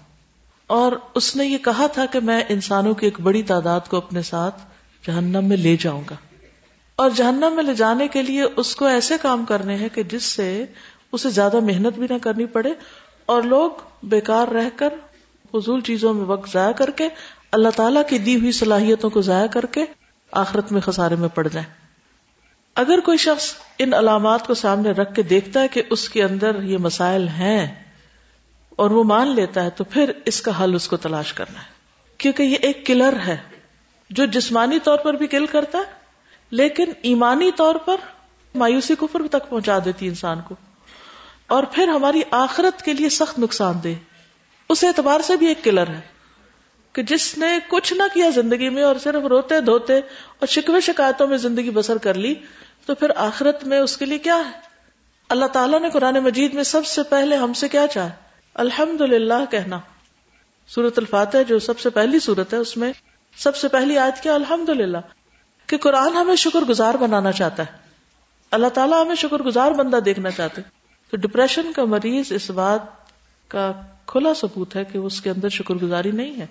اور اس نے یہ کہا تھا کہ میں انسانوں کی ایک بڑی تعداد کو اپنے ساتھ جہنم میں لے جاؤں گا۔ اور جہنم میں لے جانے کے لیے اس کو ایسے کام کرنے ہیں کہ جس سے اسے زیادہ محنت بھی نہ کرنی پڑے اور لوگ بیکار رہ کر فضول چیزوں میں وقت ضائع کر کے، اللہ تعالیٰ کی دی ہوئی صلاحیتوں کو ضائع کر کے آخرت میں خسارے میں پڑ جائیں۔ اگر کوئی شخص ان علامات کو سامنے رکھ کے دیکھتا ہے کہ اس کے اندر یہ مسائل ہیں اور وہ مان لیتا ہے تو پھر اس کا حل اس کو تلاش کرنا ہے۔ کیونکہ یہ ایک کلر ہے جو جسمانی طور پر بھی کل کرتا ہے، لیکن ایمانی طور پر مایوسی کفر تک پہنچا دیتی انسان کو۔ اور پھر ہماری آخرت کے لیے سخت نقصان دہ، اس اعتبار سے بھی ایک کلر ہے۔ کہ جس نے کچھ نہ کیا زندگی میں اور صرف روتے دھوتے اور شکوے شکایتوں میں زندگی بسر کر لی، تو پھر آخرت میں اس کے لیے کیا ہے؟ اللہ تعالیٰ نے قرآن مجید میں سب سے پہلے ہم سے کیا چاہے الحمد للہ کہنا۔ سورت الفاتح جو سب سے پہلی صورت ہے، اس میں سب سے پہلی آیت کیا؟ الحمد للہ کہ قرآن ہمیں شکر گزار بنانا چاہتا ہے۔ اللہ تعالیٰ ہمیں شکر گزار بندہ دیکھنا چاہتے تو ڈپریشن کا مریض اس بات کا کھلا ثبوت ہے کہ اس کے اندر شکر گزاری نہیں ہے۔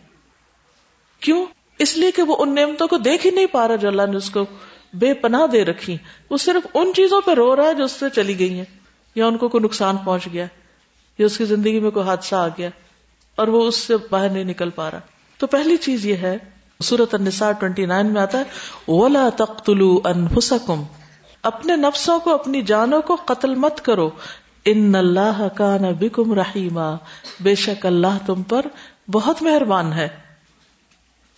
کیوں؟ اس لیے کہ وہ ان نعمتوں کو دیکھ ہی نہیں پا رہا جو اللہ نے اس کو بے پناہ دے رکھی۔ وہ صرف ان چیزوں پہ رو رہا ہے جو اس سے چلی گئی ہیں۔ یا ان کو کوئی نقصان پہنچ گیا۔ یا اس کی زندگی میں کوئی حادثہ آ گیا۔ اور وہ اس سے باہر نہیں نکل پا رہا۔ تو پہلی چیز یہ ہے سورت النساء 29 میں آتا ہے، ولا تقتلوا انفسکم اپنے نفسوں کو، اپنی جانوں کو قتل مت کرو۔ ان اللہ کان بکم رحیما بے شک اللہ تم پر بہت مہربان ہے۔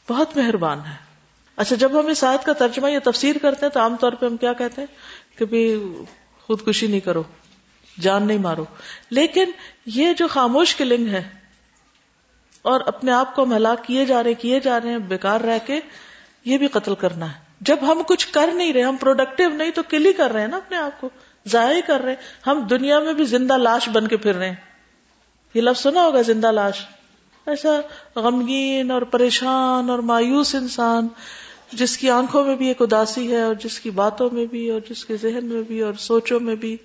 بہت مہربان ہے۔ اچھا جب ہم اس آیت کا ترجمہ یا تفسیر کرتے ہیں تو عام طور پہ ہم کیا کہتے ہیں؟ کہ بھی خودکشی نہیں کرو، جان نہیں مارو۔ لیکن یہ جو خاموش کلنگ ہے اور اپنے آپ کو ہم ہلاک کیے جا رہے، کیے جا رہے ہیں، بیکار رہ کے، یہ بھی قتل کرنا ہے۔ جب ہم کچھ کر نہیں رہے، ہم پروڈکٹیو نہیں تو کل ہی کر رہے ہیں نا اپنے آپ کو، ضائع کر رہے۔ ہیں ہم دنیا میں بھی زندہ لاش بن کے پھر رہے ہیں۔ یہ لفظ سنا ہوگا، زندہ لاش۔ ایسا غمگین اور پریشان اور مایوس انسان جس کی آنکھوں میں بھی ایک اداسی ہے اور جس کی باتوں میں بھی اور جس کے ذہن میں بھی اور سوچوں میں بھی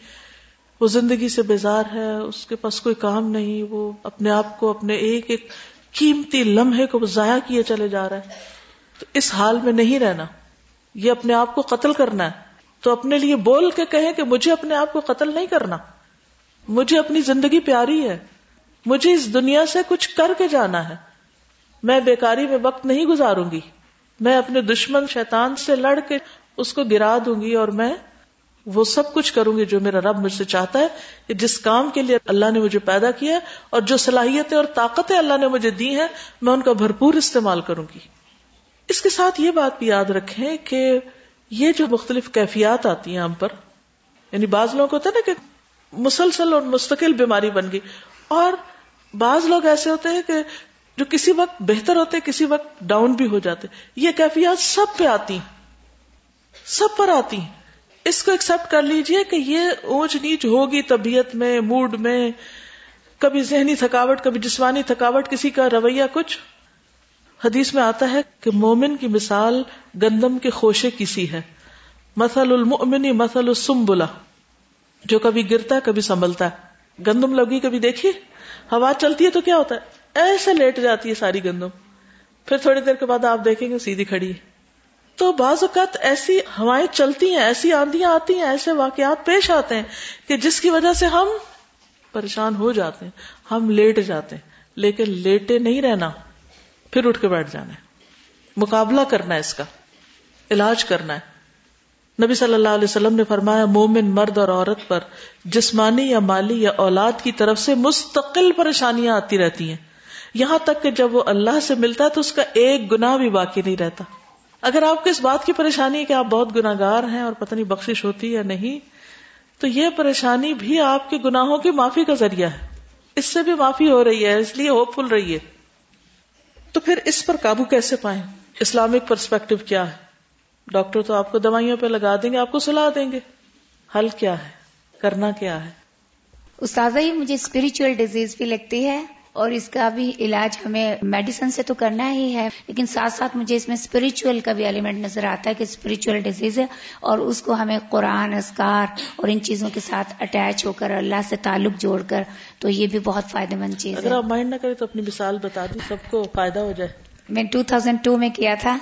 وہ زندگی سے بیزار ہے، اس کے پاس کوئی کام نہیں، وہ اپنے آپ کو، اپنے ایک ایک قیمتی لمحے کو ضائع کیے چلے جا رہا ہے۔ تو اس حال میں نہیں رہنا، یہ اپنے آپ کو قتل کرنا ہے۔ تو اپنے لیے بول کے کہیں کہ مجھے اپنے آپ کو قتل نہیں کرنا۔ مجھے اپنی زندگی پیاری ہے۔ مجھے اس دنیا سے کچھ کر کے جانا ہے۔ میں بیکاری میں وقت نہیں گزاروں گی۔ میں اپنے دشمن شیطان سے لڑ کے اس کو گرا دوں گی اور میں وہ سب کچھ کروں گی جو میرا رب مجھ سے چاہتا ہے کہ جس کام کے لیے اللہ نے مجھے پیدا کیا اور جو صلاحیتیں اور طاقتیں اللہ نے مجھے دی ہیں، میں ان کا بھرپور استعمال کروں گی۔ اس کے ساتھ یہ بات بھی یاد رکھیں کہ یہ جو مختلف کیفیات آتی ہیں ہم پر یعنی بعض لوگوں کو ہوتا ہے نا کہ مسلسل اور مستقل بیماری بن گئی اور بعض لوگ ایسے ہوتے ہیں کہ جو کسی وقت بہتر ہوتے کسی وقت ڈاؤن بھی ہو جاتے یہ کیفیات سب پہ آتی ہیں۔ سب پر آتی ہیں۔ اس کو ایکسپٹ کر لیجیے کہ یہ اونچ نیچ ہوگی طبیعت میں موڈ میں۔ کبھی ذہنی تھکاوٹ، کبھی جسمانی تھکاوٹ، کسی کا رویہ کچھ۔ حدیث میں آتا ہے کہ مومن کی مثال گندم کے خوشے کسی ہے۔ مسل المنی مسل السمبلا جو کبھی گرتا ہے، کبھی سنبھلتا ہے۔ گندم لگی کبھی دیکھیے ہوا چلتی ہے تو کیا ہوتا ہے؟ ایسے لیٹ جاتی ہے ساری گندم۔ پھر تھوڑی دیر کے بعد آپ دیکھیں گے سیدھی کھڑی۔ ہے تو بعض اوقات ایسی ہوائیں چلتی ہیں، ایسی آندیاں آتی ہیں، ایسے واقعات پیش آتے ہیں کہ جس کی وجہ سے ہم پریشان ہو جاتے ہیں، ہم لیٹ جاتے ہیں۔ لیکن لیٹے نہیں رہنا، پھر اٹھ کے بیٹھ جانا ہے۔ مقابلہ کرنا ہے اس کا، علاج کرنا ہے۔ نبی صلی اللہ علیہ وسلم نے فرمایا، مومن مرد اور عورت پر جسمانی یا مالی یا اولاد کی طرف سے مستقل پریشانیاں آتی رہتی ہیں۔ یہاں تک کہ جب وہ اللہ سے ملتا ہے تو اس کا ایک گنا بھی باقی نہیں رہتا۔ اگر آپ کو اس بات کی پریشانی ہے کہ آپ بہت گناگار ہیں اور پتہ نہیں بخش ہوتی یا نہیں، تو یہ پریشانی بھی آپ کے گناہوں کی معافی کا ذریعہ ہے۔ اس سے بھی معافی ہو رہی ہے، اس لیے ہوپ فل رہی ہے۔ تو پھر اس پر قابو کیسے پائیں؟ اسلامک پرسپیکٹو کیا ہے؟ ڈاکٹر تو آپ کو دوائیوں پہ لگا دیں گے آپ کو سلا دیں گے۔ حل کیا ہے؟ کرنا کیا ہے؟ استاذہ ہی مجھے اسپرچل ڈیزیز بھی لگتی ہے اور اس کا بھی علاج ہمیں میڈیسن سے تو کرنا ہی ہے لیکن ساتھ ساتھ مجھے اس میں اسپرچل کا بھی ایلیمنٹ نظر آتا ہے کہ اسپرچل ڈیزیز ہے اور اس کو ہمیں قرآن اسکار اور ان چیزوں کے ساتھ اٹیچ ہو کر اللہ سے تعلق جوڑ کر تو یہ بھی بہت فائدہ مند چیز اگر آپ مائنڈ نہ کریں تو اپنی مثال بتا دیں سب کو فائدہ ہو جائے۔ میں ٹو تھاؤزینڈ ٹو میں کیا تھا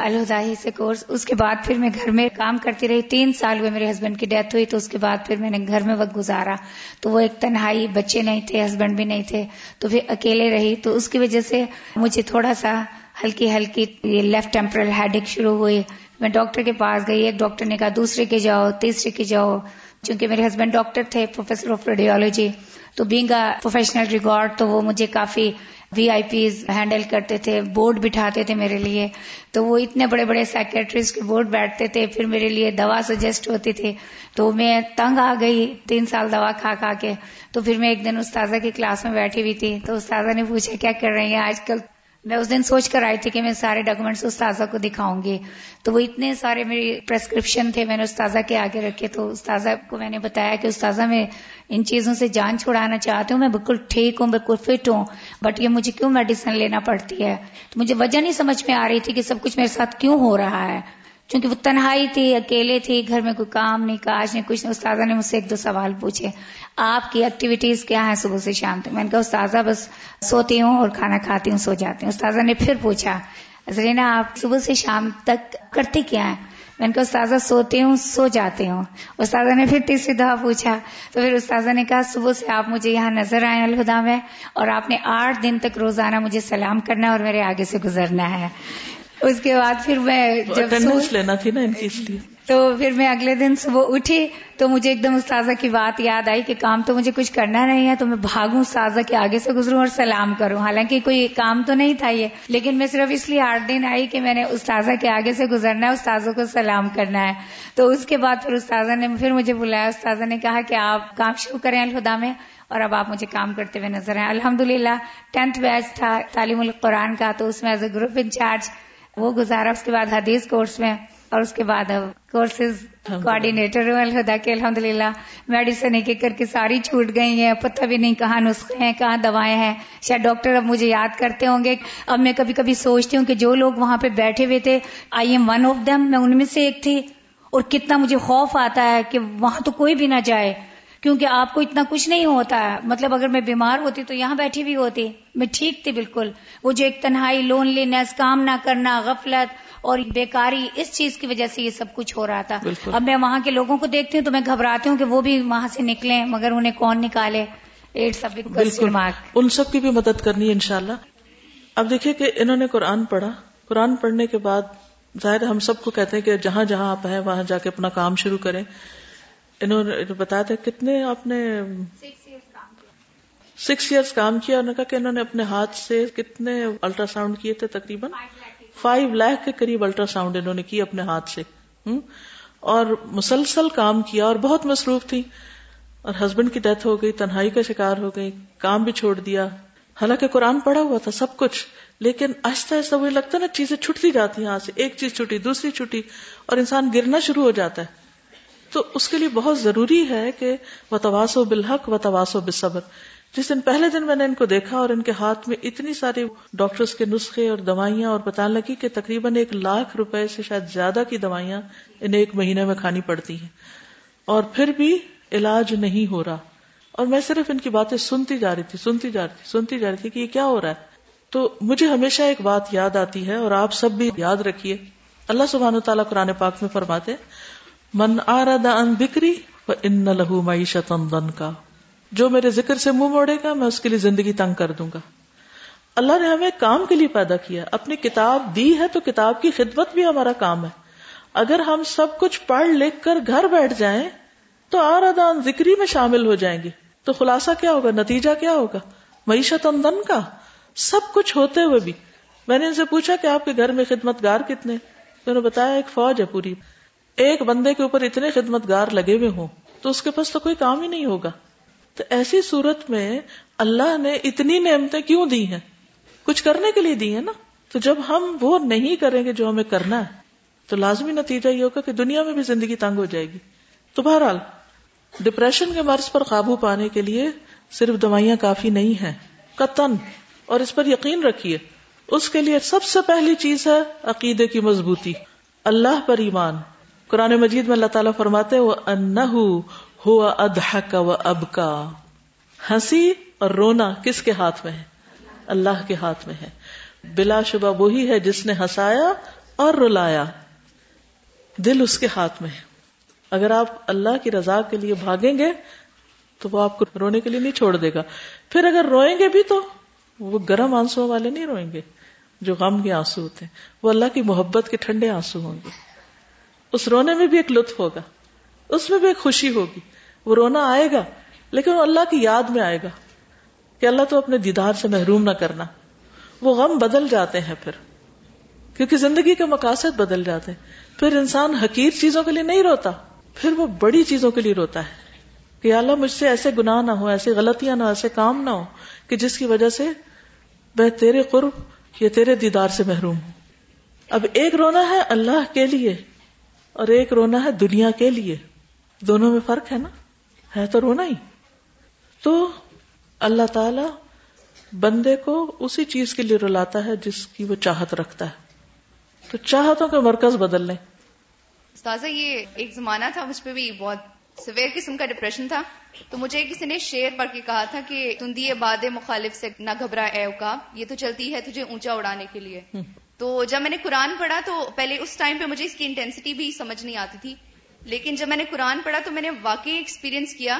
الہدائی سے کورس۔ اس کے بعد پھر میں گھر میں کام کرتی رہی۔ تین سال ہوئے میرے ہسبینڈ کی ڈیتھ ہوئی تو اس کے بعد پھر میں نے گھر میں وقت گزارا۔ تو وہ ایک تنہائی، بچے نہیں تھے ہسبینڈ بھی نہیں تھے۔ تو پھر اکیلے رہی۔ تو اس کی وجہ سے مجھے تھوڑا سا ہلکی ہلکی لیفٹ ٹیمپرل ہیڈک شروع ہوئی۔ میں ڈاکٹر کے پاس گئی۔ ایک ڈاکٹر نے کہا، دوسرے کے جاؤ، تیسرے کے جاؤ۔ چونکہ میرے ہسبینڈ ڈاکٹر تھے پروفیسر آف ریڈیولوجی تو بینگ اے پروفیشنل ریکارڈ تو وہ مجھے کافی وی آئی پیز ہینڈل کرتے تھے، بورڈ بٹھاتے تھے میرے لیے۔ تو وہ اتنے بڑے بڑے سیکرٹریز کے بورڈ بیٹھتے تھے، پھر میرے لیے دوا سجیسٹ ہوتی تھی۔ تو میں تنگ آ گئی، تین سال دوا کھا کھا کے۔ تو پھر میں ایک دن استاذہ کی کلاس میں بیٹھی ہوئی تھی۔ تو استاذہ نے پوچھا، کیا کر رہی ہیں؟ آج کل میں اس دن سوچ کر آئی تھی کہ میں سارے ڈاکومینٹس استاذہ کو دکھاؤں گی۔ تو وہ اتنے سارے میری پرسکرپشن تھے، میں نے استاذہ کے آگے رکھے تو استاذہ کو میں نے بتایا کہ استاذہ میں ان چیزوں سے جان چھڑانا چاہتی ہوں، میں بالکل ٹھیک ہوں، بالکل فٹ ہوں بٹ یہ مجھے کیوں میڈیسن لینا پڑتی ہے؟ تو مجھے وجہ نہیں سمجھ میں آ رہی تھی کہ سب کچھ میرے ساتھ کیوں ہو رہا ہے۔ چونکہ وہ تنہائی تھی، اکیلے تھی، گھر میں کوئی کام نہیں، کاج نہیں، کچھ نہیں۔ استاذہ نے مجھ سے ایک دو سوال پوچھے، آپ کی ایکٹیویٹیز کیا ہیں صبح سے شام تک؟ میں نے کہا، استاذہ بس سوتی ہوں اور کھانا کھاتی ہوں، سو جاتی ہوں۔ استاذہ نے پھر پوچھا زرینا آپ صبح سے شام تک کرتی کیا ہیں؟ میں نے کہا، استاذہ سوتی ہوں، سو جاتی ہوں۔ استاذہ نے پھر تیسری دفعہ پوچھا، تو پھر استاذہ نے کہا، صبح سے آپ مجھے یہاں نظر آئے الہدا میں، اور آپ نے آٹھ دن تک روزانہ مجھے سلام کرنا اور میرے آگے سے گزرنا ہے۔ اس کے بعد پھر میں جب لینا تھی نا ان کی لیے۔ تو پھر میں اگلے دن صبح اٹھی تو مجھے ایک دم استاذہ کی بات یاد آئی کہ کام تو مجھے کچھ کرنا نہیں ہے تو میں بھاگوں استاذہ کے آگے سے گزروں اور سلام کروں۔ حالانکہ کوئی کام تو نہیں تھا یہ لیکن میں صرف اس لیے آٹھ دن آئی کہ میں نے استاذہ کے آگے سے گزرنا ہے استاذوں کو سلام کرنا ہے۔ تو اس کے بعد پھر استاذہ نے پھر مجھے بلایا استاذہ نے کہا کہ آپ کام شروع کریں الخدا میں اور اب آپ مجھے کام کرتے ہوئے نظر آئے۔ الحمد للہ ٹینتھ بیچ تھا تعلیم القرآن کا تو اس میں ایز اے گروپ انچارج وہ گزارا اس کے بعد حدیث کورس میں اور اس کے بعد اب کورسز کوآڈینیٹر الہدا کے الحمد للہ میڈیسن ایک ایک کر کے ساری چھوٹ گئی ہیں پتہ بھی نہیں کہاں نسخے ہیں کہاں دوائیں ہیں۔ شاید ڈاکٹر اب مجھے یاد کرتے ہوں گے اب میں کبھی کبھی سوچتی ہوں کہ جو لوگ وہاں پہ بیٹھے ہوئے تھے I am one of them میں ان میں سے ایک تھی اور کتنا مجھے خوف آتا ہے کہ وہاں تو کوئی بھی نہ جائے۔ کیونکہ آپ کو اتنا کچھ نہیں ہوتا۔ ہے مطلب اگر میں بیمار ہوتی تو یہاں بیٹھی بھی ہوتی۔ میں ٹھیک تھی بالکل۔ وہ جو ایک تنہائی لون لینس کام نہ کرنا غفلت اور بیکاری اس چیز کی وجہ سے یہ سب کچھ ہو رہا تھا۔ بالکل۔ اب میں وہاں کے لوگوں کو دیکھتی ہوں تو میں گھبراتی ہوں کہ وہ بھی وہاں سے نکلیں مگر انہیں کون نکالے؟ ایڈس بالکل۔ ان سب کی بھی مدد کرنی ہے انشاءاللہ۔ اب دیکھیے کہ انہوں نے قرآن پڑھا۔ قرآن پڑھنے کے بعد ظاہر ہم سب کو کہتے ہیں کہ جہاں جہاں آپ ہیں وہاں جا کے اپنا کام شروع کریں۔ انہوں نے بتایا تھا کتنے آپ نے سکس ایئرس کام کیا، انہوں نے کہا کہ انہوں نے اپنے ہاتھ سے کتنے الٹرا ساؤنڈ کیے تھے تقریباً؟ فائیو لاکھ کے قریب الٹرا ساؤنڈ انہوں نے کی اپنے ہاتھ سے اور مسلسل کام کیا اور بہت مصروف تھی۔ اور ہسبینڈ کی ڈیتھ ہو گئی، تنہائی کا شکار ہو گئی، کام بھی چھوڑ دیا۔ حالانکہ قرآن پڑھا ہوا تھا سب کچھ، لیکن آہستہ آہستہ وہی لگتا ہے نا، چیزیں چھٹتی جاتی ہیں یہاں سے۔ ایک چیز چھٹی، دوسری چھٹی، اور انسان گرنا شروع ہو جاتا ہے۔ تو اس کے لیے بہت ضروری ہے کہ وہ تواسو بالحق و تواسو بصبر جس دن پہلے دن میں نے ان کو دیکھا اور ان کے ہاتھ میں اتنی ساری ڈاکٹرز کے نسخے اور دوائیاں اور بتانے لگی کہ تقریباً ایک لاکھ روپے سے شاید زیادہ کی دوائیاں انہیں ایک مہینے میں کھانی پڑتی ہیں۔ اور پھر بھی علاج نہیں ہو رہا۔ اور میں صرف ان کی باتیں سنتی جا رہی تھی، سنتی جا رہی تھی، سنتی جا رہی تھی کہ یہ کیا ہو رہا ہے۔ تو مجھے ہمیشہ ایک بات یاد آتی ہے اور آپ سب بھی یاد رکھیے۔ اللہ سبحان تعالیٰ قرآن پاک میں فرماتے من آرد ان بکری ان لہو معیشت کا جو میرے ذکر سے منہ موڑے گا، میں اس کے لیے زندگی تنگ کر دوں گا۔ اللہ نے ہمیں کام کے لیے پیدا کیا۔ اپنی کتاب دی ہے تو کتاب کی خدمت بھی ہمارا کام ہے۔ اگر ہم سب کچھ پڑھ لکھ کر گھر بیٹھ جائیں، تو آردان ذکری میں شامل ہو جائیں گے۔ تو خلاصہ کیا ہوگا؟ نتیجہ کیا ہوگا؟ معیشت اندن کا سب کچھ ہوتے ہوئے بھی۔ میں نے ان سے پوچھا کہ آپ کے گھر میں خدمت گار کتنے؟ انہوں نے بتایا، ایک فوج ہے پوری۔ ایک بندے کے اوپر اتنے خدمت گار لگے ہوئے ہوں تو اس کے پاس تو کوئی کام ہی نہیں ہوگا۔ تو ایسی صورت میں اللہ نے اتنی نعمتیں کیوں دی ہیں؟ کچھ کرنے کے لیے دی ہیں نا؟ تو جب ہم وہ نہیں کریں گے جو ہمیں کرنا ہے، تو لازمی نتیجہ یہ ہوگا کہ دنیا میں بھی زندگی تنگ ہو جائے گی۔ تو بہرحال، ڈپریشن کے مرض پر قابو پانے کے لیے صرف دوائیاں کافی نہیں ہیں۔ قطن، اور اس پر یقین رکھیے، اس کے لیے سب سے پہلی چیز ہے عقیدے کی مضبوطی۔ اللہ پر ایمان۔ قرآن مجید میں اللہ تعالیٰ فرماتے وہ اب کا ہنسی اور رونا کس کے ہاتھ میں ہے؟ اللہ کے ہاتھ میں ہے۔ بلا شبہ وہی ہے جس نے ہنسایا اور رلایا۔ دل اس کے ہاتھ میں ہے۔ اگر آپ اللہ کی رضا کے لیے بھاگیں گے، تو وہ آپ کو رونے کے لیے نہیں چھوڑ دے گا۔ پھر اگر روئیں گے بھی تو وہ گرم آنسو والے نہیں روئیں گے جو غم کے آنسو ہوتے ہیں۔ وہ اللہ کی محبت کے ٹھنڈے آنسو ہوں گے۔ اس رونے میں بھی ایک لطف ہوگا، اس میں بھی ایک خوشی ہوگی۔ وہ رونا آئے گا، لیکن وہ اللہ کی یاد میں آئے گا کہ اللہ تو اپنے دیدار سے محروم نہ کرنا۔ وہ غم بدل جاتے ہیں پھر، کیونکہ زندگی کے مقاصد بدل جاتے ہیں۔ پھر انسان حقیر چیزوں کے لیے نہیں روتا، پھر وہ بڑی چیزوں کے لیے روتا ہے۔ کہ اللہ مجھ سے ایسے گناہ نہ ہو، ایسی غلطیاں نہ ایسے کام نہ ہو، کہ جس کی وجہ سے میں تیرے قرب یا تیرے دیدار سے محروم ہوں۔ اب ایک رونا ہے اللہ کے لیے اور ایک رونا ہے دنیا کے لیے۔ دونوں میں فرق ہے نا؟ ہے تو رونا ہی۔ تو اللہ تعالی بندے کو اسی چیز کے لیے رلاتا ہے جس کی وہ چاہت رکھتا ہے۔ تو چاہتوں کے مرکز بدل لیں۔ استاذہ یہ ایک زمانہ تھا مجھ پہ بھی بہت سویر قسم کا ڈپریشن تھا۔ تو مجھے کسی نے شیر پڑھ کے کہا تھا کہ تندی باد مخالف سے نہ گھبرا اے اوکا یہ تو چلتی ہے تجھے اونچا اڑانے کے لیے۔ تو جب میں نے قرآن پڑھا تو پہلے اس ٹائم پہ مجھے اس کی انٹینسٹی بھی سمجھ نہیں آتی تھی۔ لیکن جب میں نے قرآن پڑھا تو میں نے واقعی ایکسپیرینس کیا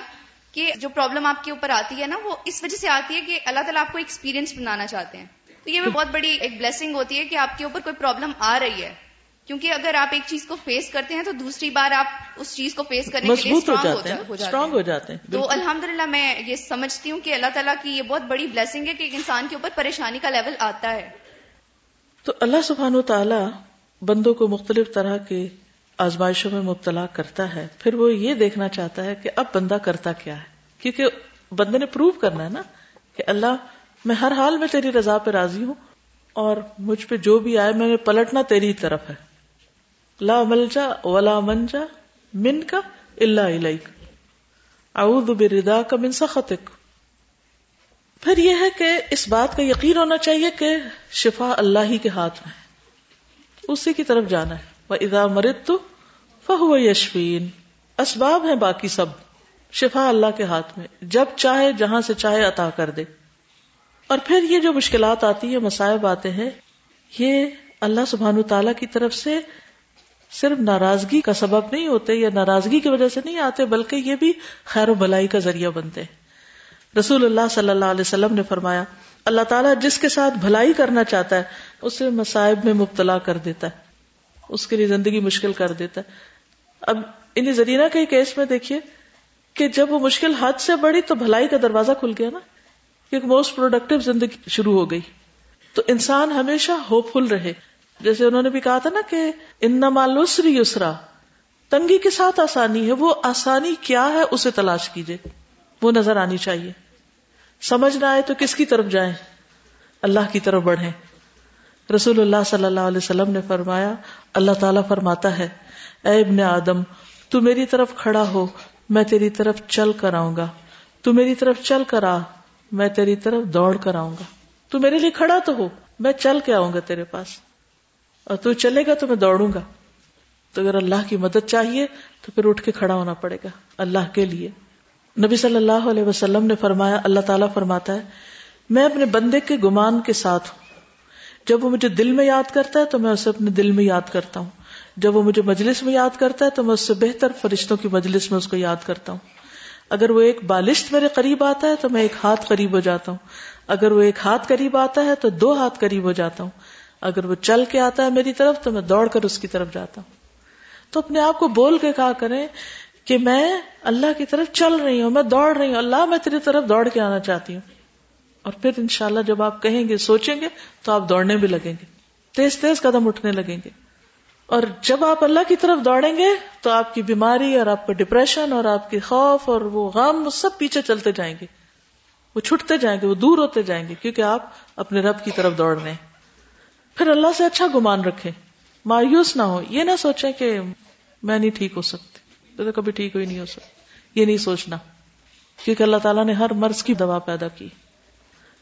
کہ جو پرابلم آپ کے اوپر آتی ہے نا وہ اس وجہ سے آتی ہے کہ اللہ تعالیٰ آپ کو ایکسپیرینس بنانا چاہتے ہیں۔ تو یہ بہت بڑی ایک بلیسنگ ہوتی ہے کہ آپ کے اوپر کوئی پرابلم آ رہی ہے۔ کیونکہ اگر آپ ایک چیز کو فیس کرتے ہیں تو دوسری بار آپ اس چیز کو فیس کرنے کے لیے اسٹرانگ ہو جاتے ہیں تو الحمد میں یہ سمجھتی ہوں کہ اللہ تعالیٰ کی یہ بہت بڑی بلیسنگ ہے کہ ایک انسان کے اوپر پریشانی کا لیول آتا ہے۔ تو اللہ سبحان و تعالیٰ بندوں کو مختلف طرح کے آزمائشوں میں مبتلا کرتا ہے۔ پھر وہ یہ دیکھنا چاہتا ہے کہ اب بندہ کرتا کیا ہے۔ کیونکہ بندے نے پروو کرنا ہے نا کہ اللہ، میں ہر حال میں تیری رضا پہ راضی ہوں اور مجھ پہ جو بھی آئے، میں نے پلٹنا تیری طرف ہے۔ لا ملجا ولا منجا من کا اللہ اعوذ بردا کا من سخطک۔ پھر یہ ہے کہ اس بات کا یقین ہونا چاہیے کہ شفا اللہ ہی کے ہاتھ میں اسی کی طرف جانا ہے۔ وہ ادا مرد تو فہو یشفین اسباب ہیں باقی سب۔ شفا اللہ کے ہاتھ میں۔ جب چاہے، جہاں سے چاہے عطا کر دے۔ اور پھر یہ جو مشکلات آتی ہیں مسائب آتے ہیں، یہ اللہ سبحان تعالی کی طرف سے صرف ناراضگی کا سبب نہیں ہوتے یا ناراضگی کی وجہ سے نہیں آتے، بلکہ یہ بھی خیر و بلائی کا ذریعہ بنتے ہیں۔ رسول اللہ صلی اللہ علیہ وسلم نے فرمایا، اللہ تعالیٰ جس کے ساتھ بھلائی کرنا چاہتا ہے، اسے مسائب میں مبتلا کر دیتا ہے۔ اس کے لیے زندگی مشکل کر دیتا ہے۔ اب انہیں زرینہ کے کیس میں دیکھیے کہ جب وہ مشکل حد سے بڑی تو بھلائی کا دروازہ کھل گیا نا ایک موسٹ پروڈکٹیو زندگی شروع ہو گئی۔ تو انسان ہمیشہ ہوپ فل رہے۔ جیسے انہوں نے بھی کہا تھا نا کہ ان مالوسری یسرا، تنگی کے ساتھ آسانی ہے، وہ آسانی کیا ہے اسے تلاش کیجیے وہ نظر آنی چاہیے۔ سمجھ نہ آئے تو کس کی طرف جائیں؟ اللہ کی طرف بڑھیں۔ رسول اللہ صلی اللہ علیہ وسلم نے فرمایا، اللہ تعالیٰ فرماتا ہے، اے ابن آدم، تو میری طرف کھڑا ہو، میں تیری طرف چل کر آؤں گا۔ تو میری طرف چل کر آ، میں تیری طرف دوڑ کر آؤں گا۔ تو میرے لیے کھڑا تو ہو، میں چل کے آؤں گا تیرے پاس۔ اور تو چلے گا تو میں دوڑوں گا۔ تو اگر اللہ کی مدد چاہیے، تو پھر اٹھ کے کھڑا ہونا پڑے گا، اللہ کے لیے۔ نبی صلی اللہ علیہ وسلم نے فرمایا، اللہ تعالیٰ فرماتا ہے، میں اپنے بندے کے گمان کے ساتھ ہوں۔ جب وہ مجھے دل میں یاد کرتا ہے تو میں اسے اپنے دل میں یاد کرتا ہوں۔ جب وہ مجھے مجلس میں یاد کرتا ہے تو میں اس سے بہتر فرشتوں کی مجلس میں اس کو یاد کرتا ہوں۔ اگر وہ ایک بالشت میرے قریب آتا ہے تو میں ایک ہاتھ قریب ہو جاتا ہوں۔ اگر وہ ایک ہاتھ قریب آتا ہے تو دو ہاتھ قریب ہو جاتا ہوں۔ اگر وہ چل کے آتا ہے میری طرف تو میں دوڑ کر اس کی طرف جاتا ہوں۔ تو اپنے آپ کو بول کے کہا کریں کہ میں اللہ کی طرف چل رہی ہوں، میں دوڑ رہی ہوں، اللہ میں تیری طرف دوڑ کے آنا چاہتی ہوں۔ اور پھر انشاءاللہ جب آپ کہیں گے، سوچیں گے، تو آپ دوڑنے بھی لگیں گے۔ تیز تیز قدم اٹھنے لگیں گے۔ اور جب آپ اللہ کی طرف دوڑیں گے، تو آپ کی بیماری اور آپ کا ڈپریشن اور آپ کی خوف اور وہ غم، وہ سب پیچھے چلتے جائیں گے۔ وہ چھٹتے جائیں گے، وہ دور ہوتے جائیں گے، کیونکہ آپ اپنے رب کی طرف دوڑ رہے ہیں۔ پھر اللہ سے اچھا گمان رکھے مایوس نہ ہو یہ نہ سوچے کہ میں نہیں ٹھیک ہو سکتا۔ سکتی تو کبھی ٹھیک ہوئی نہیں ہو سکتی یہ نہیں سوچنا۔ کیونکہ اللہ تعالیٰ نے ہر مرض کی دوا پیدا کی۔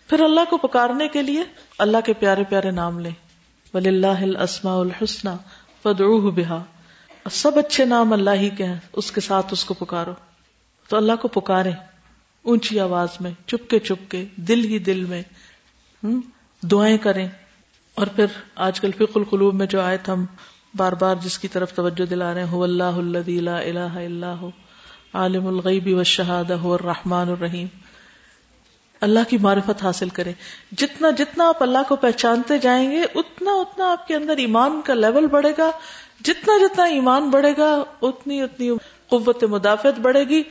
پھر اللہ کو پکارنے کے لیے اللہ کے پیارے پیارے نام لیں۔ ولی اللہ السما الحسن فدعوه بها۔ سب اچھے نام اللہ ہی کے ہیں، اس کے ساتھ اس کو پکارو۔ تو اللہ کو پکارے اونچی آواز میں چپ کے چپ کے دل ہی دل میں۔ دعائیں کریں۔ اور پھر آج کل فق القلوب میں جو آئے ہم بار بار جس کی طرف توجہ دلا رہے ہیں اللہ لا الہ الا ہو عالم الغیب والشہادہ، هو الرحمن الرحیم۔ اللہ کی معرفت حاصل کریں۔ جتنا جتنا آپ اللہ کو پہچانتے جائیں گے، اتنا اتنا آپ کے اندر ایمان کا لیول بڑھے گا۔ جتنا جتنا ایمان بڑھے گا، اتنی اتنی قوت مدافعت بڑھے گی۔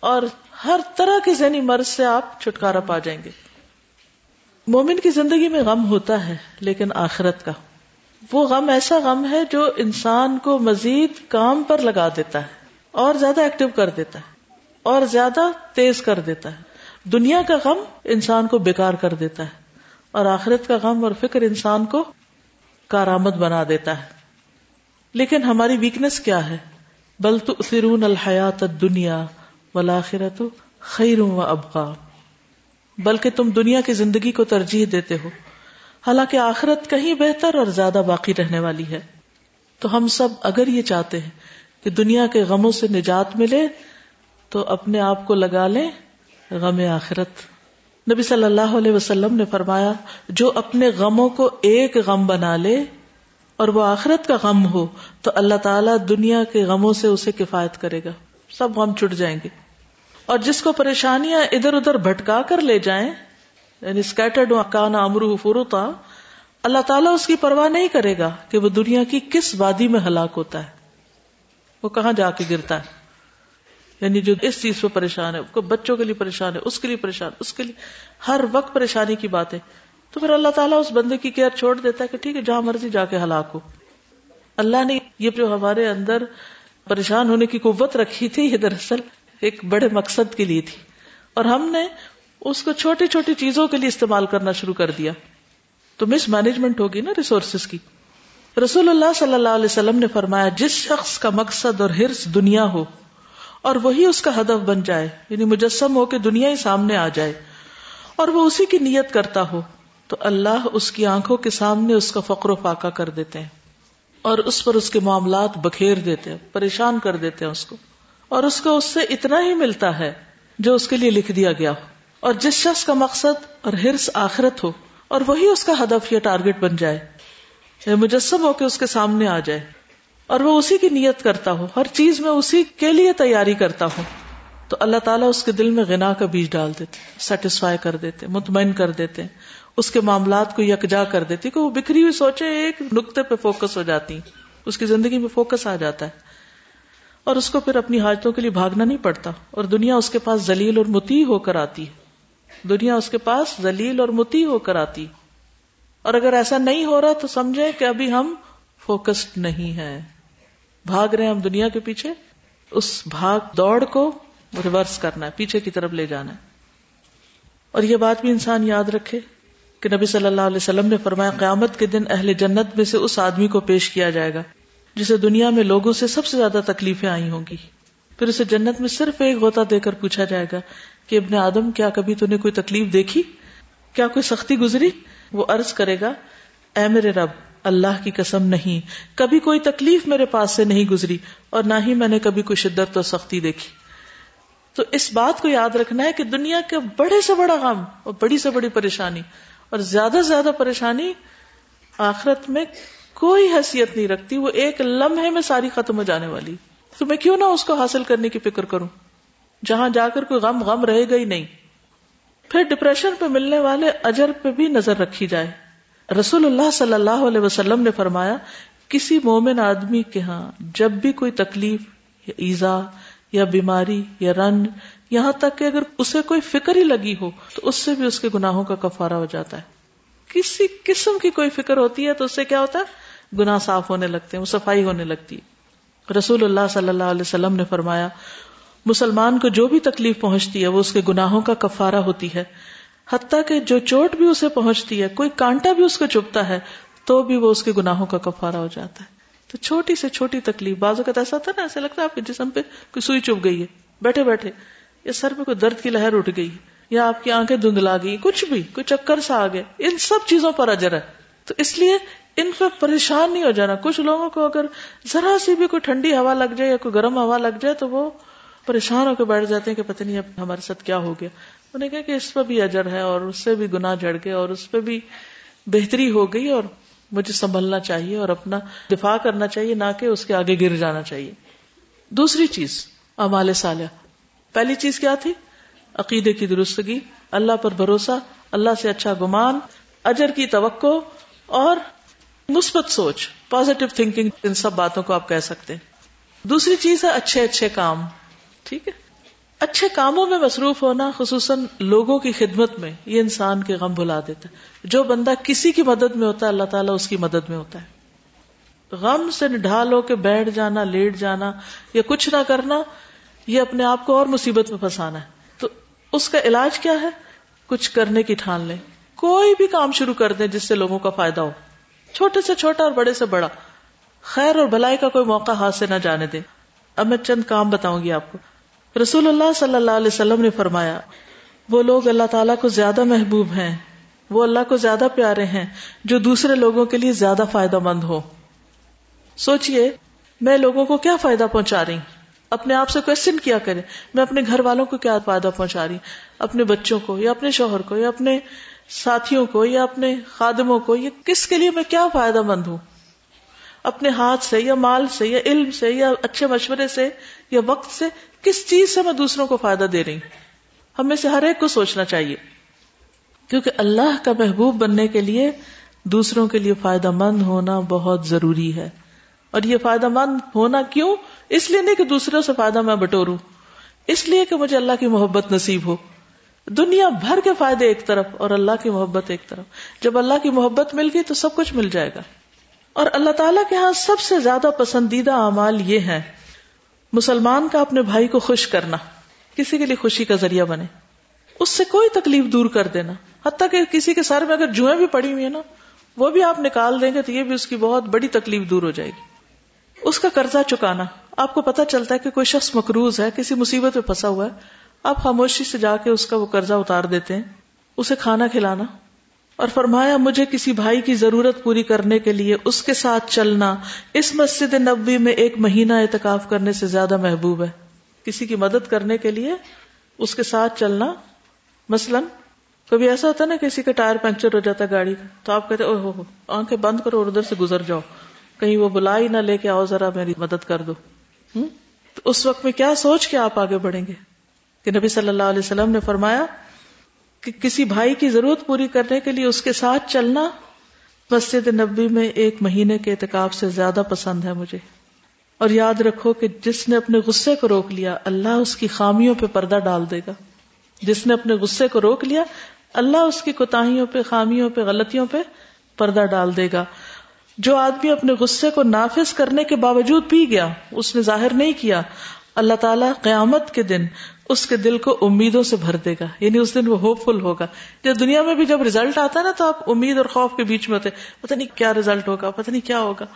اور ہر طرح کی ذہنی مرض سے آپ چھٹکارا پا جائیں گے۔ مومن کی زندگی میں غم ہوتا ہے، لیکن آخرت کا۔ وہ غم ایسا غم ہے جو انسان کو مزید کام پر لگا دیتا ہے اور زیادہ ایکٹیو کر دیتا ہے اور زیادہ تیز کر دیتا ہے۔ دنیا کا غم انسان کو بیکار کر دیتا ہے اور آخرت کا غم اور فکر انسان کو کارآمد بنا دیتا ہے۔ لیکن ہماری ویکنیس کیا ہے؟ بل تو فرون الحیات دنیا ولاخرت خیر و ابقا بلکہ تم دنیا کی زندگی کو ترجیح دیتے ہو۔ حالانکہ آخرت کہیں بہتر اور زیادہ باقی رہنے والی ہے۔ تو ہم سب اگر یہ چاہتے ہیں کہ دنیا کے غموں سے نجات ملے، تو اپنے آپ کو لگا لیں غم آخرت۔ نبی صلی اللہ علیہ وسلم نے فرمایا، جو اپنے غموں کو ایک غم بنا لے اور وہ آخرت کا غم ہو، تو اللہ تعالیٰ دنیا کے غموں سے اسے کفایت کرے گا۔ سب غم چھٹ جائیں گے۔ اور جس کو پریشانیاں ادھر ادھر بھٹکا کر لے جائیں یعنی اسکیٹرڈ کانا امرو فروتا اللہ تعالیٰ اس کی پرواہ نہیں کرے گا کہ وہ دنیا کی کس وادی میں ہلاک ہوتا ہے، وہ کہاں جا کے گرتا ہے؟ یعنی جو اس چیز پہ پریشان ہے بچوں کے لیے پریشان ہے، اس کے لیے پریشان، اس کے لیے ہر وقت پریشانی کی بات ہے تو پھر اللہ تعالیٰ اس بندے کی کیئر چھوڑ دیتا ہے کہ ٹھیک ہے، جہاں مرضی جا کے ہلاک ہو۔ اللہ نے یہ جو ہمارے اندر پریشان ہونے کی قوت رکھی تھی، یہ دراصل ایک بڑے مقصد کے لیے تھی۔ اور ہم نے اس کو چھوٹی چھوٹی چیزوں کے لیے استعمال کرنا شروع کر دیا۔ تو مس مینجمنٹ ہوگی نا ریسورسز کی۔ رسول اللہ صلی اللہ علیہ وسلم نے فرمایا، جس شخص کا مقصد اور ہرس دنیا ہو اور وہی اس کا ہدف بن جائے یعنی مجسم ہو کے دنیا ہی سامنے آ جائے اور وہ اسی کی نیت کرتا ہو، تو اللہ اس کی آنکھوں کے سامنے اس کا فقر و فاقہ کر دیتے ہیں اور اس پر اس کے معاملات بکھیر دیتے ہیں، پریشان کر دیتے ہیں اس کو۔ اور اس کو اس سے اتنا ہی ملتا ہے جو اس کے لیے لکھ دیا گیا ہو۔ اور جس شخص کا مقصد اور ہرس آخرت ہو اور وہی اس کا ہدف یا ٹارگٹ بن جائے یا مجسم ہو کے اس کے سامنے آ جائے، اور وہ اسی کی نیت کرتا ہو، ہر چیز میں اسی کے لیے تیاری کرتا ہو، تو اللہ تعالیٰ اس کے دل میں غنا کا بیج ڈال دیتے سیٹسفائی کر دیتے، مطمئن کر دیتے، اس کے معاملات کو یکجا کر دیتی کہ وہ بکھری ہوئی سوچے ایک نقطے پہ فوکس ہو جاتی، اس کی زندگی میں فوکس آ جاتا ہے، اور اس کو پھر اپنی حاجتوں کے لیے بھاگنا نہیں پڑتا، اور دنیا اس کے پاس ذلیل اور متی ہو کر آتی ہے۔ دنیا اس کے پاس ذلیل اور متی ہو کر آتی۔ اور اگر ایسا نہیں ہو رہا تو سمجھے کہ ابھی ہم فوکسڈ نہیں ہیں۔ بھاگ رہے ہیں ہم دنیا کے پیچھے۔ اس بھاگ دوڑ کو ریورس کرنا ہے، پیچھے کی طرف لے جانا ہے۔ اور یہ بات بھی انسان یاد رکھے کہ نبی صلی اللہ علیہ وسلم نے فرمایا، قیامت کے دن اہل جنت میں سے اس آدمی کو پیش کیا جائے گا جسے دنیا میں لوگوں سے سب سے زیادہ تکلیفیں آئی ہوں گی۔ پھر اسے جنت میں صرف ایک غوطہ دے کر پوچھا جائے گا کہ ابن آدم، کیا کبھی تو نے کوئی تکلیف دیکھی؟ کیا کوئی سختی گزری؟ وہ عرض کرے گا، اے میرے رب، اللہ کی قسم نہیں، کبھی کوئی تکلیف میرے پاس سے نہیں گزری اور نہ ہی میں نے کبھی کوئی شدت اور سختی دیکھی۔ تو اس بات کو یاد رکھنا ہے کہ دنیا کے بڑے سے بڑا غم اور بڑی سے بڑی پریشانی اور زیادہ سے زیادہ پریشانی آخرت میں کوئی حیثیت نہیں رکھتی، وہ ایک لمحے میں ساری ختم ہو جانے والی۔ تو میں کیوں نہ اس کو حاصل کرنے کی فکر کروں؟ جہاں جا کر کوئی غم غم رہے گا ہی نہیں۔ پھر ڈپریشن پہ ملنے والے اجر پہ بھی نظر رکھی جائے۔ رسول اللہ صلی اللہ علیہ وسلم نے فرمایا، کسی مومن آدمی کے ہاں جب بھی کوئی تکلیف یا ایزا یا بیماری یا رنج یہاں تک کہ اگر اسے کوئی فکر ہی لگی ہو تو اس سے بھی اس کے گناہوں کا کفارہ ہو جاتا ہے۔ کسی قسم کی کوئی فکر ہوتی ہے تو اس سے کیا ہوتا ہے؟ گناہ صاف ہونے لگتے ہیں، وہ صفائی ہونے لگتی ہے۔ رسول اللہ صلی اللہ علیہ وسلم نے فرمایا مسلمان کو جو بھی تکلیف پہنچتی ہے، وہ اس کے گناہوں کا کفارہ ہوتی ہے۔ حتیٰ کہ جو چوٹ بھی اسے پہنچتی ہے، کوئی کانٹا بھی اس کو چپتا ہے، تو بھی وہ اس کے گناہوں کا کفارہ ہو جاتا ہے۔ تو چھوٹی سے چھوٹی تکلیف بازو کا ایسا تھا نا، ایسا لگتا ہے آپ کے جسم پہ کوئی سوئی چپ گئی ہے۔ بیٹھے بیٹھے، یا سر پہ کوئی درد کی لہر اٹھ گئی، یا آپ کی آنکھیں دھندلا گئی، کچھ بھی، کوئی چکر سا آ گئے ان سب چیزوں پر اجر ہے۔ تو اس لیے ان پہ پریشان نہیں ہو جانا۔ کچھ لوگوں کو اگر ذرا سی بھی کوئی ٹھنڈی ہوا لگ جائے یا کوئی گرم ہوا لگ جائے، تو وہ پریشان ہو کے بیٹھ جاتے ہیں کہ پتہ نہیں اب ہمارے ساتھ کیا ہو گیا۔ انہیں کہا کہ اس پہ بھی اجر ہے اور اس سے بھی گناہ جڑ گئے اور اس پہ بھی بہتری ہو گئی اور مجھے سنبھلنا چاہیے اور اپنا دفاع کرنا چاہیے، نہ کہ اس کے آگے گر جانا چاہیے۔ دوسری چیز امال صالح پہلی چیز کیا تھی؟ عقیدے کی درستگی، اللہ پر بھروسہ، اللہ سے اچھا گمان، اجر کی توقع اور مثبت سوچ پازیٹو تھنکنگ ان سب باتوں کو آپ کہہ سکتے ہیں۔ دوسری چیز ہے اچھے اچھے کام۔ ٹھیک ہے؟ اچھے کاموں میں مصروف ہونا خصوصاً لوگوں کی خدمت میں یہ انسان کے غم بھلا دیتا ہے۔ جو بندہ کسی کی مدد میں ہوتا ہے، اللہ تعالیٰ اس کی مدد میں ہوتا ہے۔ غم سے ڈھال ہو کے بیٹھ جانا، لیٹ جانا یا کچھ نہ کرنا، یہ اپنے آپ کو اور مصیبت میں پھنسانا ہے۔ تو اس کا علاج کیا ہے؟ کچھ کرنے کی ٹھان لیں۔ کوئی بھی کام شروع کر دیں جس سے لوگوں کا فائدہ ہو۔ چھوٹے سے چھوٹا اور بڑے سے بڑا۔ خیر اور بھلائی کا کوئی موقع ہاتھ سے نہ جانے دیں۔ اب میں چند کام بتاؤں گی آپ کو۔ رسول اللہ صلی اللہ علیہ وسلم نے فرمایا، وہ لوگ اللہ تعالیٰ کو زیادہ محبوب ہیں، وہ اللہ کو زیادہ پیارے ہیں، جو دوسرے لوگوں کے لیے زیادہ فائدہ مند ہو۔ سوچئے، میں لوگوں کو کیا فائدہ پہنچا رہی؟ اپنے آپ سے کوشچن کیا کرے میں اپنے گھر والوں کو کیا فائدہ پہنچا رہی؟ اپنے بچوں کو، یا اپنے شوہر کو، یا اپنے ساتھیوں کو، یا اپنے خادموں کو یا کس کے لیے میں کیا فائدہ مند ہوں؟ اپنے ہاتھ سے یا مال سے یا علم سے یا اچھے مشورے سے یا وقت سے کس چیز سے میں دوسروں کو فائدہ دے رہی ہوں؟ ہمیں سے ہر ایک کو سوچنا چاہیے۔ کیونکہ اللہ کا محبوب بننے کے لیے دوسروں کے لیے فائدہ مند ہونا بہت ضروری ہے۔ اور یہ فائدہ مند ہونا کیوں؟ اس لیے نہیں کہ دوسروں سے فائدہ میں بٹوروں۔ اس لیے کہ مجھے اللہ کی محبت نصیب ہو۔ دنیا بھر کے فائدے ایک طرف اور اللہ کی محبت ایک طرف۔ جب اللہ کی محبت مل گئی تو سب کچھ مل جائے گا۔ اور اللہ تعالیٰ کے ہاں سب سے زیادہ پسندیدہ اعمال یہ ہے مسلمان کا اپنے بھائی کو خوش کرنا، کسی کے لیے خوشی کا ذریعہ بنے۔ اس سے کوئی تکلیف دور کر دینا۔ حتیٰ کہ کسی کے سر میں اگر جوئیں بھی پڑی ہوئی ہیں نا، وہ بھی آپ نکال دیں گے تو یہ بھی اس کی بہت بڑی تکلیف دور ہو جائے گی۔ اس کا قرضہ چکانا۔ آپ کو پتا چلتا ہے کہ کوئی شخص مقروض ہے، کسی مصیبت میں پھنسا ہوا ہے، آپ خاموشی سے جا کے اس کا وہ قرضہ اتار دیتے ہیں، اسے کھانا کھلانا۔ اور فرمایا، مجھے کسی بھائی کی ضرورت پوری کرنے کے لیے اس کے ساتھ چلنا اس مسجد نبوی میں ایک مہینہ اعتکاف کرنے سے زیادہ محبوب ہے۔ کسی کی مدد کرنے کے لیے اس کے ساتھ چلنا، مثلاً کبھی ایسا ہوتا ہے نا کسی کا ٹائر پنکچر ہو جاتا ہے گاڑی کا، تو آپ کہتے او ہو، آنکھیں بند کرو اور ادھر سے گزر جاؤ۔ کہیں وہ بلا ہی نہ لے کے آؤ، ذرا میری مدد کر دو۔ تو اس وقت میں کیا سوچ کے آپ آگے بڑھیں گے؟ کہ نبی صلی اللہ علیہ وسلم نے فرمایا کہ کسی بھائی کی ضرورت پوری کرنے کے لیے اس کے ساتھ چلنا مسجد نبی میں ایک مہینے کے اعتکاب سے زیادہ پسند ہے مجھے۔ اور یاد رکھو کہ جس نے اپنے غصے کو روک لیا، اللہ اس کی خامیوں پہ پردہ ڈال دے گا۔ جس نے اپنے غصے کو روک لیا، اللہ اس کی کوتاہیوں پہ، خامیوں پہ، غلطیوں پہ پردہ ڈال دے گا۔ جو آدمی اپنے غصے کو نافذ کرنے کے باوجود پی گیا، اس نے ظاہر نہیں کیا اللہ تعالیٰ قیامت کے دن اس کے دل کو امیدوں سے بھر دے گا۔ یعنی اس دن وہ ہوپ فل ہوگا۔ جب دنیا میں بھی جب ریزلٹ آتا ہے نا تو آپ امید اور خوف کے بیچ میں ہوتے پتہ نہیں کیا ریزلٹ ہوگا، پتہ نہیں کیا ہوگا۔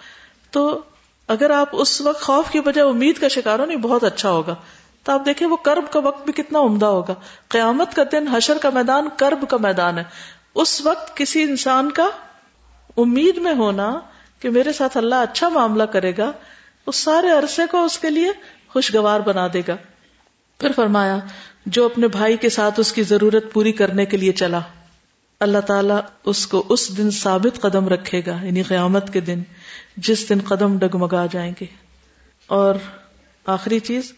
تو اگر آپ اس وقت خوف کی بجائے امید کا شکار ہو نہیں، بہت اچھا ہوگا۔ تو آپ دیکھیں وہ کرب کا وقت بھی کتنا عمدہ ہوگا۔ قیامت کا دن حشر کا میدان کرب کا میدان ہے۔ اس وقت کسی انسان کا امید میں ہونا کہ میرے ساتھ اللہ اچھا معاملہ کرے گا اس سارے عرصے کو اس کے لیے خوشگوار بنا دے گا۔ پھر فرمایا، جو اپنے بھائی کے ساتھ اس کی ضرورت پوری کرنے کے لیے چلا، اللہ تعالیٰ اس کو اس دن ثابت قدم رکھے گا یعنی قیامت کے دن، جس دن قدم ڈگمگا جائیں گے۔ اور آخری چیز،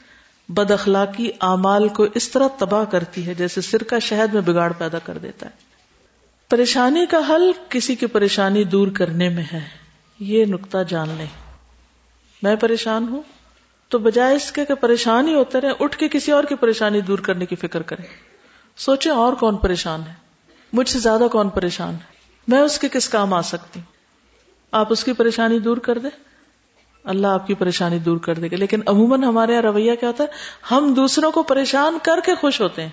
بد اخلاقی اعمال کو اس طرح تباہ کرتی ہے جیسے سرکہ شہد میں بگاڑ پیدا کر دیتا ہے۔ پریشانی کا حل کسی کی پریشانی دور کرنے میں ہے، یہ نقطہ جان لیں۔ میں پریشان ہوں تو بجائے اس کے کہ پریشان ہی ہوتے رہے، اٹھ کے کسی اور کی پریشانی دور کرنے کی فکر کریں۔ سوچیں اور کون پریشان ہے؟ مجھ سے زیادہ کون پریشان ہے؟ میں اس کے کس کام آ سکتی؟ ہوں آپ اس کی پریشانی دور کر دیں۔ اللہ آپ کی پریشانی دور کر دے گا۔ لیکن عموماً ہمارے یہاں رویہ کیا ہوتا ہے؟ ہم دوسروں کو پریشان کر کے خوش ہوتے ہیں۔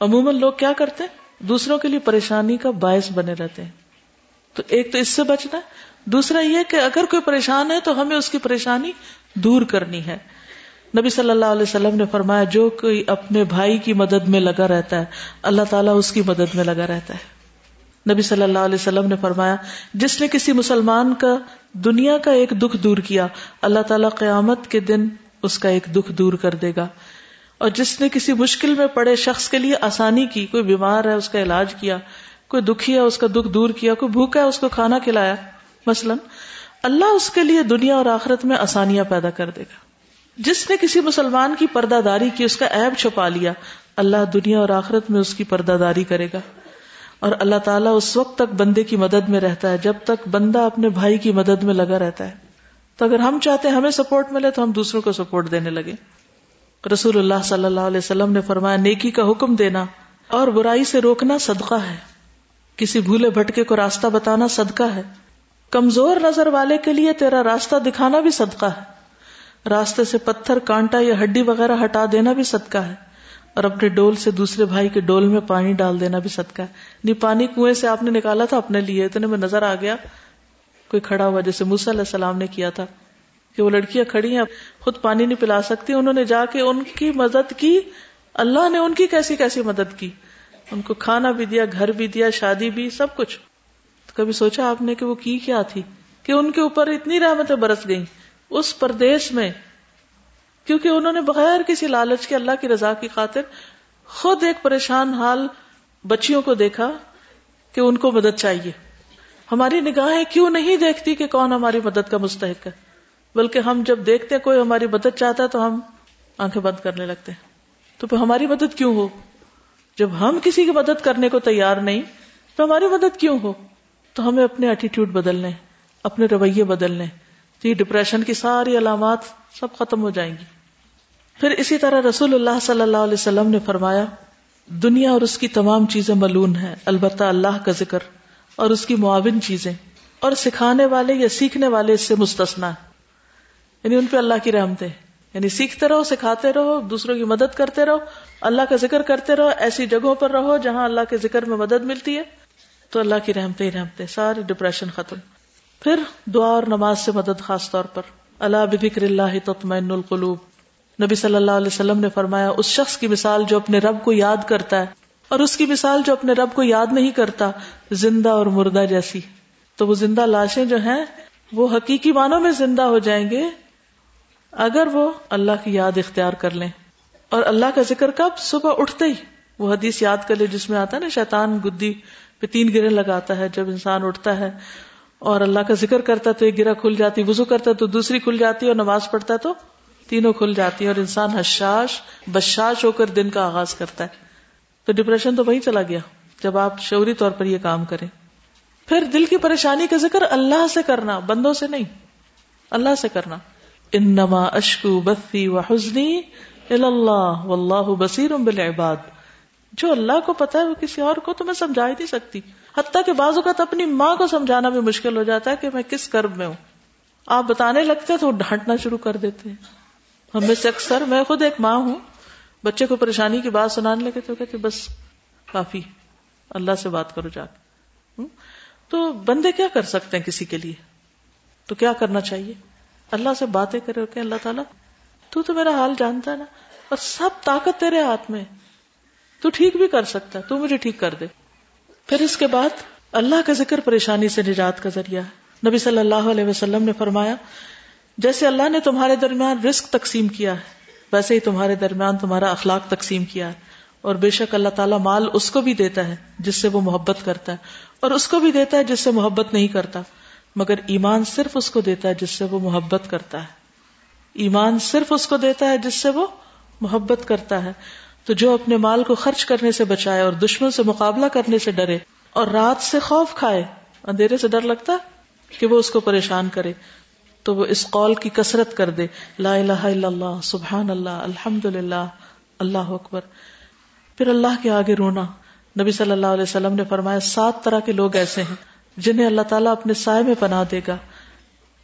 عموماً لوگ کیا کرتے ہیں؟ دوسروں کے لیے پریشانی کا باعث بنے رہتے ہیں۔ تو ایک تو اس سے بچنا ہے۔ دوسرا یہ کہ اگر کوئی پریشان ہے تو ہمیں اس کی پریشانی دور کرنی ہے۔ نبی صلی اللہ علیہ وسلم نے فرمایا، جو کوئی اپنے بھائی کی مدد میں لگا رہتا ہے، اللہ تعالیٰ اس کی مدد میں لگا رہتا ہے۔ نبی صلی اللہ علیہ وسلم نے فرمایا، جس نے کسی مسلمان کا دنیا کا ایک دکھ دور کیا، اللہ تعالیٰ قیامت کے دن اس کا ایک دکھ دور کر دے گا۔ اور جس نے کسی مشکل میں پڑے شخص کے لیے آسانی کی، کوئی بیمار ہے، اس کا علاج کیا، کوئی دکھی ہے، اس کا دکھ دور کیا، کوئی بھوکا ہے، اس کو کھانا کھلایا، مثلاً، اللہ اس کے لیے دنیا اور آخرت میں آسانیاں پیدا کر دے گا۔ جس نے کسی مسلمان کی پردہ داری کی اس کا عیب چھپا لیا، اللہ دنیا اور آخرت میں اس کی پردہ داری کرے گا۔ اور اللہ تعالیٰ اس وقت تک بندے کی مدد میں رہتا ہے، جب تک بندہ اپنے بھائی کی مدد میں لگا رہتا ہے۔ تو اگر ہم چاہتے ہیں ہمیں سپورٹ ملے تو ہم دوسروں کو سپورٹ دینے لگے۔ رسول اللہ صلی اللہ علیہ وسلم نے فرمایا، نیکی کا حکم دینا اور برائی سے روکنا صدقہ ہے۔ کسی بھولے بھٹکے کو راستہ بتانا صدقہ ہے۔ کمزور نظر والے کے لیے تیرا راستہ دکھانا بھی صدقہ ہے۔ راستے سے پتھر، کانٹا یا ہڈی وغیرہ ہٹا دینا بھی صدقہ ہے۔ اور اپنے ڈول سے دوسرے بھائی کے ڈول میں پانی ڈال دینا بھی صدقہ ہے۔ نہیں، پانی کنویں سے آپ نے نکالا تھا اپنے لیے، اتنے میں نظر آ گیا۔ کوئی کھڑا ہوا، جیسے موسا علیہ السلام نے کیا تھا کہ وہ لڑکیاں کھڑی ہیں خود پانی نہیں پلا سکتی۔ انہوں نے جا کے ان کی مدد کی۔ اللہ نے ان کی کیسی کیسی مدد کی؟ ان کو کھانا بھی دیا، گھر بھی دیا، شادی بھی، سب کچھ۔ تو کبھی سوچا آپ نے کہ وہ کی کیا تھی؟ کہ ان کے اوپر اتنی رحمتیں برس گئیں۔ اس پردیش میں، کیونکہ انہوں نے بغیر کسی لالچ کے اللہ کی رضا کی خاطر خود ایک پریشان حال بچیوں کو دیکھا کہ ان کو مدد چاہیے۔ ہماری نگاہیں کیوں نہیں دیکھتی کہ کون ہماری مدد کا مستحق ہے؟ بلکہ ہم جب دیکھتے کوئی ہماری مدد چاہتا ہے تو ہم آنکھیں بند کرنے لگتے ہیں۔ تو پھر ہماری مدد کیوں ہو؟ جب ہم کسی کی مدد کرنے کو تیار نہیں، تو ہماری مدد کیوں ہو؟ تو ہمیں اپنے ایٹیٹیوڈ بدلنے، اپنے رویے بدلنے۔ تو یہ ڈپریشن کی ساری علامات سب ختم ہو جائیں گی۔ پھر اسی طرح رسول اللہ صلی اللہ علیہ وسلم نے فرمایا، دنیا اور اس کی تمام چیزیں ملون ہیں، البتہ اللہ کا ذکر اور اس کی معاون چیزیں اور سکھانے والے یا سیکھنے والے اس سے مستثنا یعنی ان پہ اللہ کی رحمتیں یعنی سیکھتے رہو، سکھاتے رہو، دوسروں کی مدد کرتے رہو، اللہ کا ذکر کرتے رہو، ایسی جگہوں پر رہو جہاں اللہ کے ذکر میں مدد ملتی ہے۔ تو اللہ کی رحمتیں ہی رحمتیں، ساری ڈپریشن ختم۔ پھر دعا اور نماز سے مدد خاص طور پر۔ اللہ بکر اللہ تطمئن القلوب۔ نبی صلی اللہ علیہ وسلم نے فرمایا، اس شخص کی مثال جو اپنے رب کو یاد کرتا ہے اور اس کی مثال جو اپنے رب کو یاد نہیں کرتا، زندہ اور مردہ جیسی۔ تو وہ زندہ لاشیں جو ہیں، وہ حقیقی معنوں میں زندہ ہو جائیں گے اگر وہ اللہ کی یاد اختیار کر لیں۔ اور اللہ کا ذکر کب؟ صبح اٹھتے ہی۔ وہ حدیث یاد کر لے جس میں آتا ہے نا، شیطان گدی پہ تین گرے لگاتا ہے۔ جب انسان اٹھتا ہے اور اللہ کا ذکر کرتا تو ایک گرا کھل جاتی وزو کرتا ہے تو دوسری کھل جاتی ہے اور نماز پڑھتا ہے تو تینوں کھل جاتی اور انسان حشاش، بشاش ہو کر دن کا آغاز کرتا ہے۔ تو ڈپریشن تو وہی چلا گیا۔ جب آپ شعوری طور پر یہ کام کریں۔ پھر دل کی پریشانی کا ذکر اللہ سے کرنا، بندوں سے نہیں۔ اللہ سے کرنا۔ انما اشکو بثی و حزنی اللہ واللہ بصیر بالعباد۔ جو اللہ کو پتا ہے وہ کسی اور کو تو میں سمجھا ہی نہیں سکتی۔ حتیٰ کہ بعض اوقات اپنی ماں کو سمجھانا بھی مشکل ہو جاتا ہے کہ میں کس کرب میں ہوں۔ آپ بتانے لگتے تو ڈھانٹنا شروع کر دیتے ہیں۔ ہم میں سے اکثر میں خود ایک ماں ہوں۔ بچے کو پریشانی کی بات سنانے لگے تو کہتے بس، کافی۔ اللہ سے بات کرو جا کے۔ تو بندے کیا کر سکتے ہیں کسی کے لیے؟ تو کیا کرنا چاہیے؟ اللہ سے باتیں کرے کہ اللہ تعالیٰ، تو تو میرا حال جانتا ہے نا۔ اور سب طاقت تیرے ہاتھ میں تو ٹھیک بھی کر سکتا ہے، تو مجھے ٹھیک کر دے۔ پھر اس کے بعد اللہ کا ذکر پریشانی سے نجات کا ذریعہ ہے۔ نبی صلی اللہ علیہ وسلم نے فرمایا، جیسے اللہ نے تمہارے درمیان رسک تقسیم کیا ہے، ویسے ہی تمہارے درمیان تمہارا اخلاق تقسیم کیا ہے۔ اور بے شک اللہ تعالیٰ مال اس کو بھی دیتا ہے جس سے وہ محبت کرتا ہے، اور اس کو بھی دیتا ہے جس سے محبت نہیں کرتا۔ مگر ایمان صرف اس کو دیتا ہے جس سے وہ محبت کرتا ہے۔ ایمان صرف اس کو دیتا ہے جس سے وہ محبت کرتا ہے۔ تو جو اپنے مال کو خرچ کرنے سے بچائے اور دشمن سے مقابلہ کرنے سے ڈرے اور رات سے خوف کھائے، اندھیرے سے ڈر لگتا کہ وہ اس کو پریشان کرے، تو وہ اس قول کی کثرت کر دے، لا الہ الا اللہ، سبحان اللہ الحمد للہ اللہ اکبر۔ پھر اللہ کے آگے رونا۔ نبی صلی اللہ علیہ وسلم نے فرمایا، سات طرح کے لوگ ایسے ہیں جنہیں اللہ تعالیٰ اپنے سائے میں پناہ دے گا۔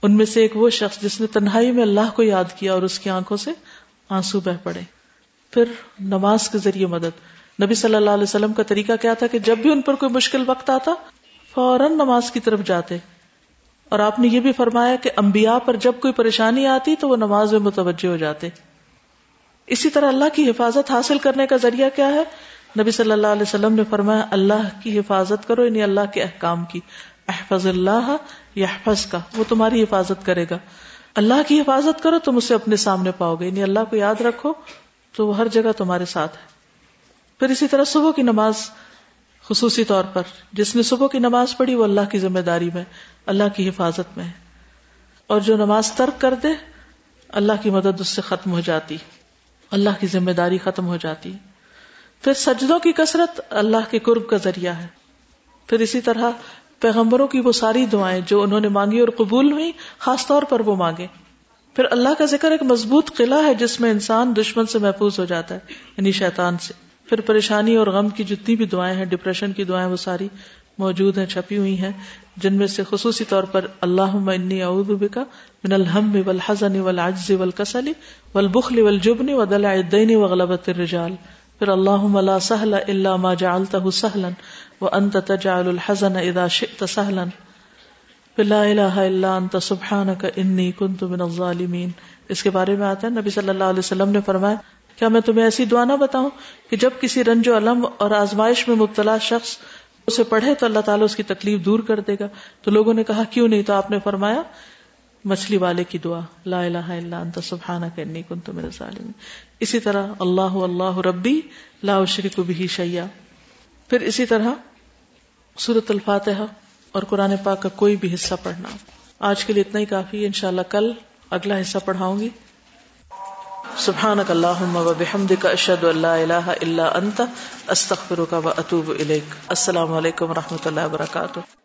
ان میں سے ایک وہ شخص جس نے تنہائی میں اللہ کو یاد کیا اور اس کی آنکھوں سے آنسو بہ پڑے۔ پھر نماز کے ذریعے مدد۔ نبی صلی اللہ علیہ وسلم کا طریقہ کیا تھا کہ جب بھی ان پر کوئی مشکل وقت آتا، فوراً نماز کی طرف جاتے۔ اور آپ نے یہ بھی فرمایا کہ انبیاء پر جب کوئی پریشانی آتی تو وہ نماز میں متوجہ ہو جاتے۔ اسی طرح اللہ کی حفاظت حاصل کرنے کا ذریعہ کیا ہے؟ نبی صلی اللہ علیہ وسلم نے فرمایا، اللہ کی حفاظت کرو یعنی اللہ کے احکام کی۔ احفظ اللہ یحفظ کا وہ تمہاری حفاظت کرے گا۔ اللہ کی حفاظت کرو، تم اسے اپنے سامنے پاؤ گے۔ یعنی اللہ کو یاد رکھو تو وہ ہر جگہ تمہارے ساتھ ہے۔ پھر اسی طرح صبح کی نماز خصوصی طور پر، جس نے صبح کی نماز پڑھی وہ اللہ کی ذمہ داری میں، اللہ کی حفاظت میں ہے۔ اور جو نماز ترک کر دے، اللہ کی مدد اس سے ختم ہو جاتی۔ اللہ کی ذمہ داری ختم ہو جاتی۔ پھر سجدوں کی کثرت اللہ کے قرب کا ذریعہ ہے۔ پھر اسی طرح پیغمبروں کی وہ ساری دعائیں جو انہوں نے مانگی اور قبول ہوئی خاص طور پر وہ مانگے۔ پھر اللہ کا ذکر ایک مضبوط قلعہ ہے جس میں انسان دشمن سے محفوظ ہو جاتا ہے یعنی شیطان سے۔ پھر پریشانی اور غم کی جتنی بھی دعائیں ہیں ڈپریشن کی دعائیں، وہ ساری موجود ہیں، چھپی ہوئی ہیں، جن میں سے خصوصی طور پر اللہ انی اعوذ بکا من الحم والحزن والعجز والکسل والبخل والجبن ودلع الدین وغلبت الرجال۔ پھر اللہم لا سہل الا ما جعلته سہلا وانت تجعل الحزن اذا شئت سہلا۔ لا الہ الا انت، سبحانک انی کنت من الظالمین۔ اس کے بارے میں آتا ہے، نبی صلی اللہ علیہ وسلم نے فرمایا، کیا میں تمہیں ایسی دعا نہ بتاؤں کہ جب کسی رنج و علم اور آزمائش میں مبتلا شخص اسے پڑھے تو اللہ تعالیٰ اس کی تکلیف دور کر دے گا؟ تو لوگوں نے کہا، کیوں نہیں؟ تو آپ نے فرمایا، مچھلی والے کی دعا، لا الہ الا انت، سبحانک انی کنت من الظالمین۔ اسی طرح، اللہ اللہ ربی لا اشرک به شیئا۔ پھر اسی طرح سورۃ الفاتحہ۔ اور قرآن پاک کا کوئی بھی حصہ پڑھنا۔ آج کے لیے اتنا ہی کافی۔ انشاءاللہ کل اگلا حصہ پڑھاؤں گی۔ سبحانك اللهم وبحمدك اشهد ان لا اله الا انت استغفرك واتوب اليك السلام علیکم و رحمۃ اللہ وبرکاتہ۔